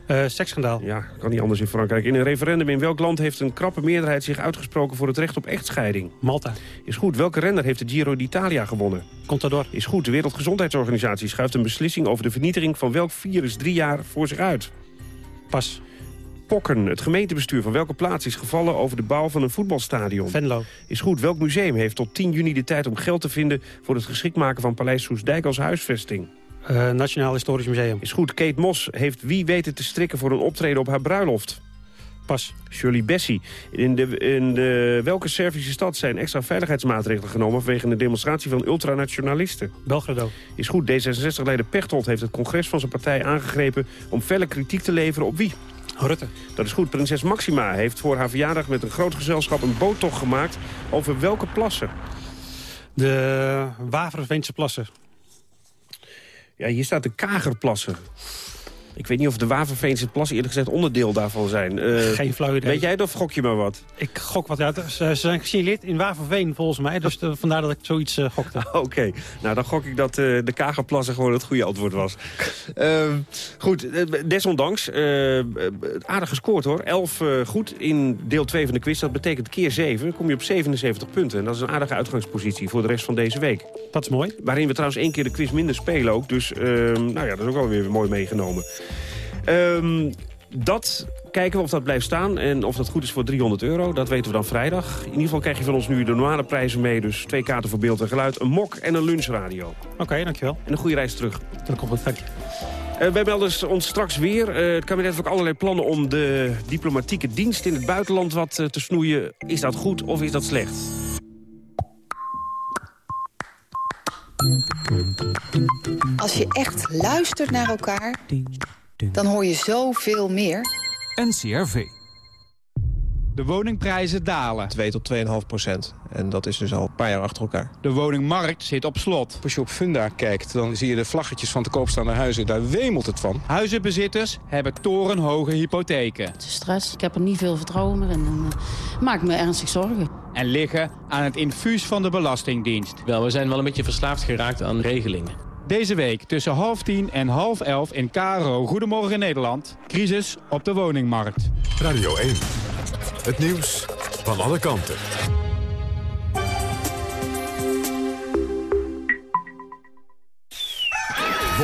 Uh, seksschandaal. Ja, kan niet anders in Frankrijk. In een referendum in welk land heeft een krappe meerderheid zich uitgesproken voor het recht op echtscheiding? Malta. Is goed. Welke renner heeft de Giro d'Italia gewonnen? Contador. Is goed. De Wereldgezondheidsorganisatie schuift een beslissing over de vernietiging van welk virus drie jaar voor zich uit? Pas. Pokken. Het gemeentebestuur van welke plaats is gevallen over de bouw van een voetbalstadion? Venlo. Is goed. Welk museum heeft tot 10 juni de tijd om geld te vinden... voor het geschikt maken van Paleis Soesdijk als huisvesting? Uh, Nationaal Historisch Museum. Is goed. Kate Moss heeft wie weten te strikken voor een optreden op haar bruiloft? Pas. Shirley Bessie. In, de, in de, welke Servische stad zijn extra veiligheidsmaatregelen genomen... vanwege een demonstratie van ultranationalisten? Belgrado. Is goed. D66-leider Pechtold heeft het congres van zijn partij aangegrepen... om felle kritiek te leveren op wie? Rutte. Dat is goed. Prinses Maxima heeft voor haar verjaardag met een groot gezelschap een boottocht gemaakt. Over welke plassen? De Waverveense plassen. Ja, hier staat de Kagerplassen. Ik weet niet of de Waverveense plassen eerlijk gezegd onderdeel daarvan zijn. Uh, Geen flauw idee. Weet jij het of gok je maar wat? Ik gok wat. Ja, ze zijn gesignaleerd in Waverveen volgens mij. Dus de, vandaar dat ik zoiets uh, gokte. [laughs] Oké. Okay. Nou, dan gok ik dat uh, de Kagerplassen gewoon het goede antwoord was. [laughs] Ehm, goed, desondanks. aardig gescoord hoor. 11 goed in deel 2 van de quiz. Dat betekent keer 7. Dan kom je op 77 punten. En dat is een aardige uitgangspositie voor de rest van deze week. Dat is mooi. Waarin we trouwens één keer de quiz minder spelen ook. Dus ehm, nou ja, dat is ook alweer mooi meegenomen. Um, dat kijken we of dat blijft staan en of dat goed is voor 300 euro. Dat weten we dan vrijdag. In ieder geval krijg je van ons nu de normale prijzen mee. Dus twee kaarten voor beeld en geluid, een mok en een lunchradio. Oké, okay, dankjewel. En een goede reis terug. Dat komt goed, dank je. Uh, wij melden ons straks weer. Uh, het kabinet heeft ook allerlei plannen om de diplomatieke dienst in het buitenland wat uh, te snoeien. Is dat goed of is dat slecht? Als je echt luistert naar elkaar, dan hoor je zoveel meer. NCRV. De woningprijzen dalen. 2 tot 2,5 procent. En dat is dus al een paar jaar achter elkaar. De woningmarkt zit op slot. Als je op Funda kijkt, dan zie je de vlaggetjes van te koopstaande huizen. Daar wemelt het van. Huizenbezitters hebben torenhoge hypotheken. Het is stress. Ik heb er niet veel vertrouwen meer in. En uh, maak me ernstig zorgen. en liggen aan het infuus van de Belastingdienst. Wel, we zijn wel een beetje verslaafd geraakt aan regelingen. Deze week tussen half tien en half elf in KRO Goedemorgen Nederland. Crisis op de woningmarkt. Radio 1. Het nieuws van alle kanten.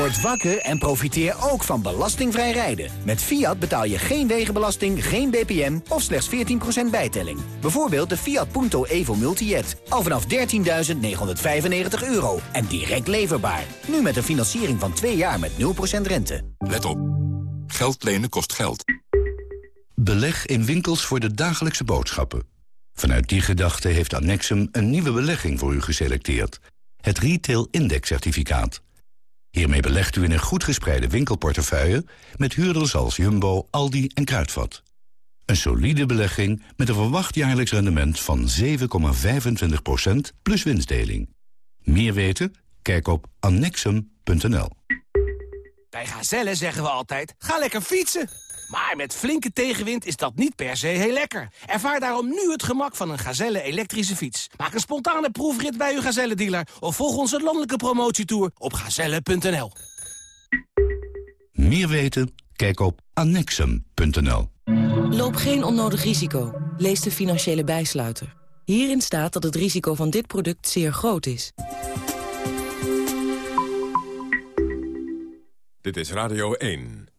Word wakker en profiteer ook van belastingvrij rijden. Met Fiat betaal je geen wegenbelasting, geen BPM of slechts 14% bijtelling. Bijvoorbeeld de Fiat Punto Evo Multijet. Al vanaf 13.995 euro en direct leverbaar. Nu met een financiering van 2 jaar met 0% rente. Let op. Geld lenen kost geld. Beleg in winkels voor de dagelijkse boodschappen. Vanuit die gedachte heeft Annexum een nieuwe belegging voor u geselecteerd. Het Retail Index Certificaat. Hiermee belegt u in een goed gespreide winkelportefeuille... met huurders als Jumbo, Aldi en Kruidvat. Een solide belegging met een verwacht jaarlijks rendement van 7,25% plus winstdeling. Meer weten? Kijk op annexum.nl. Bij Gazelle zeggen we altijd, ga lekker fietsen. Maar met flinke tegenwind is dat niet per se heel lekker. Ervaar daarom nu het gemak van een Gazelle elektrische fiets. Maak een spontane proefrit bij uw Gazelle-dealer... of volg onze landelijke promotietour op gazelle.nl. Meer weten? Kijk op annexum.nl. Loop geen onnodig risico. Lees de financiële bijsluiter. Hierin staat dat het risico van dit product zeer groot is. Dit is Radio 1.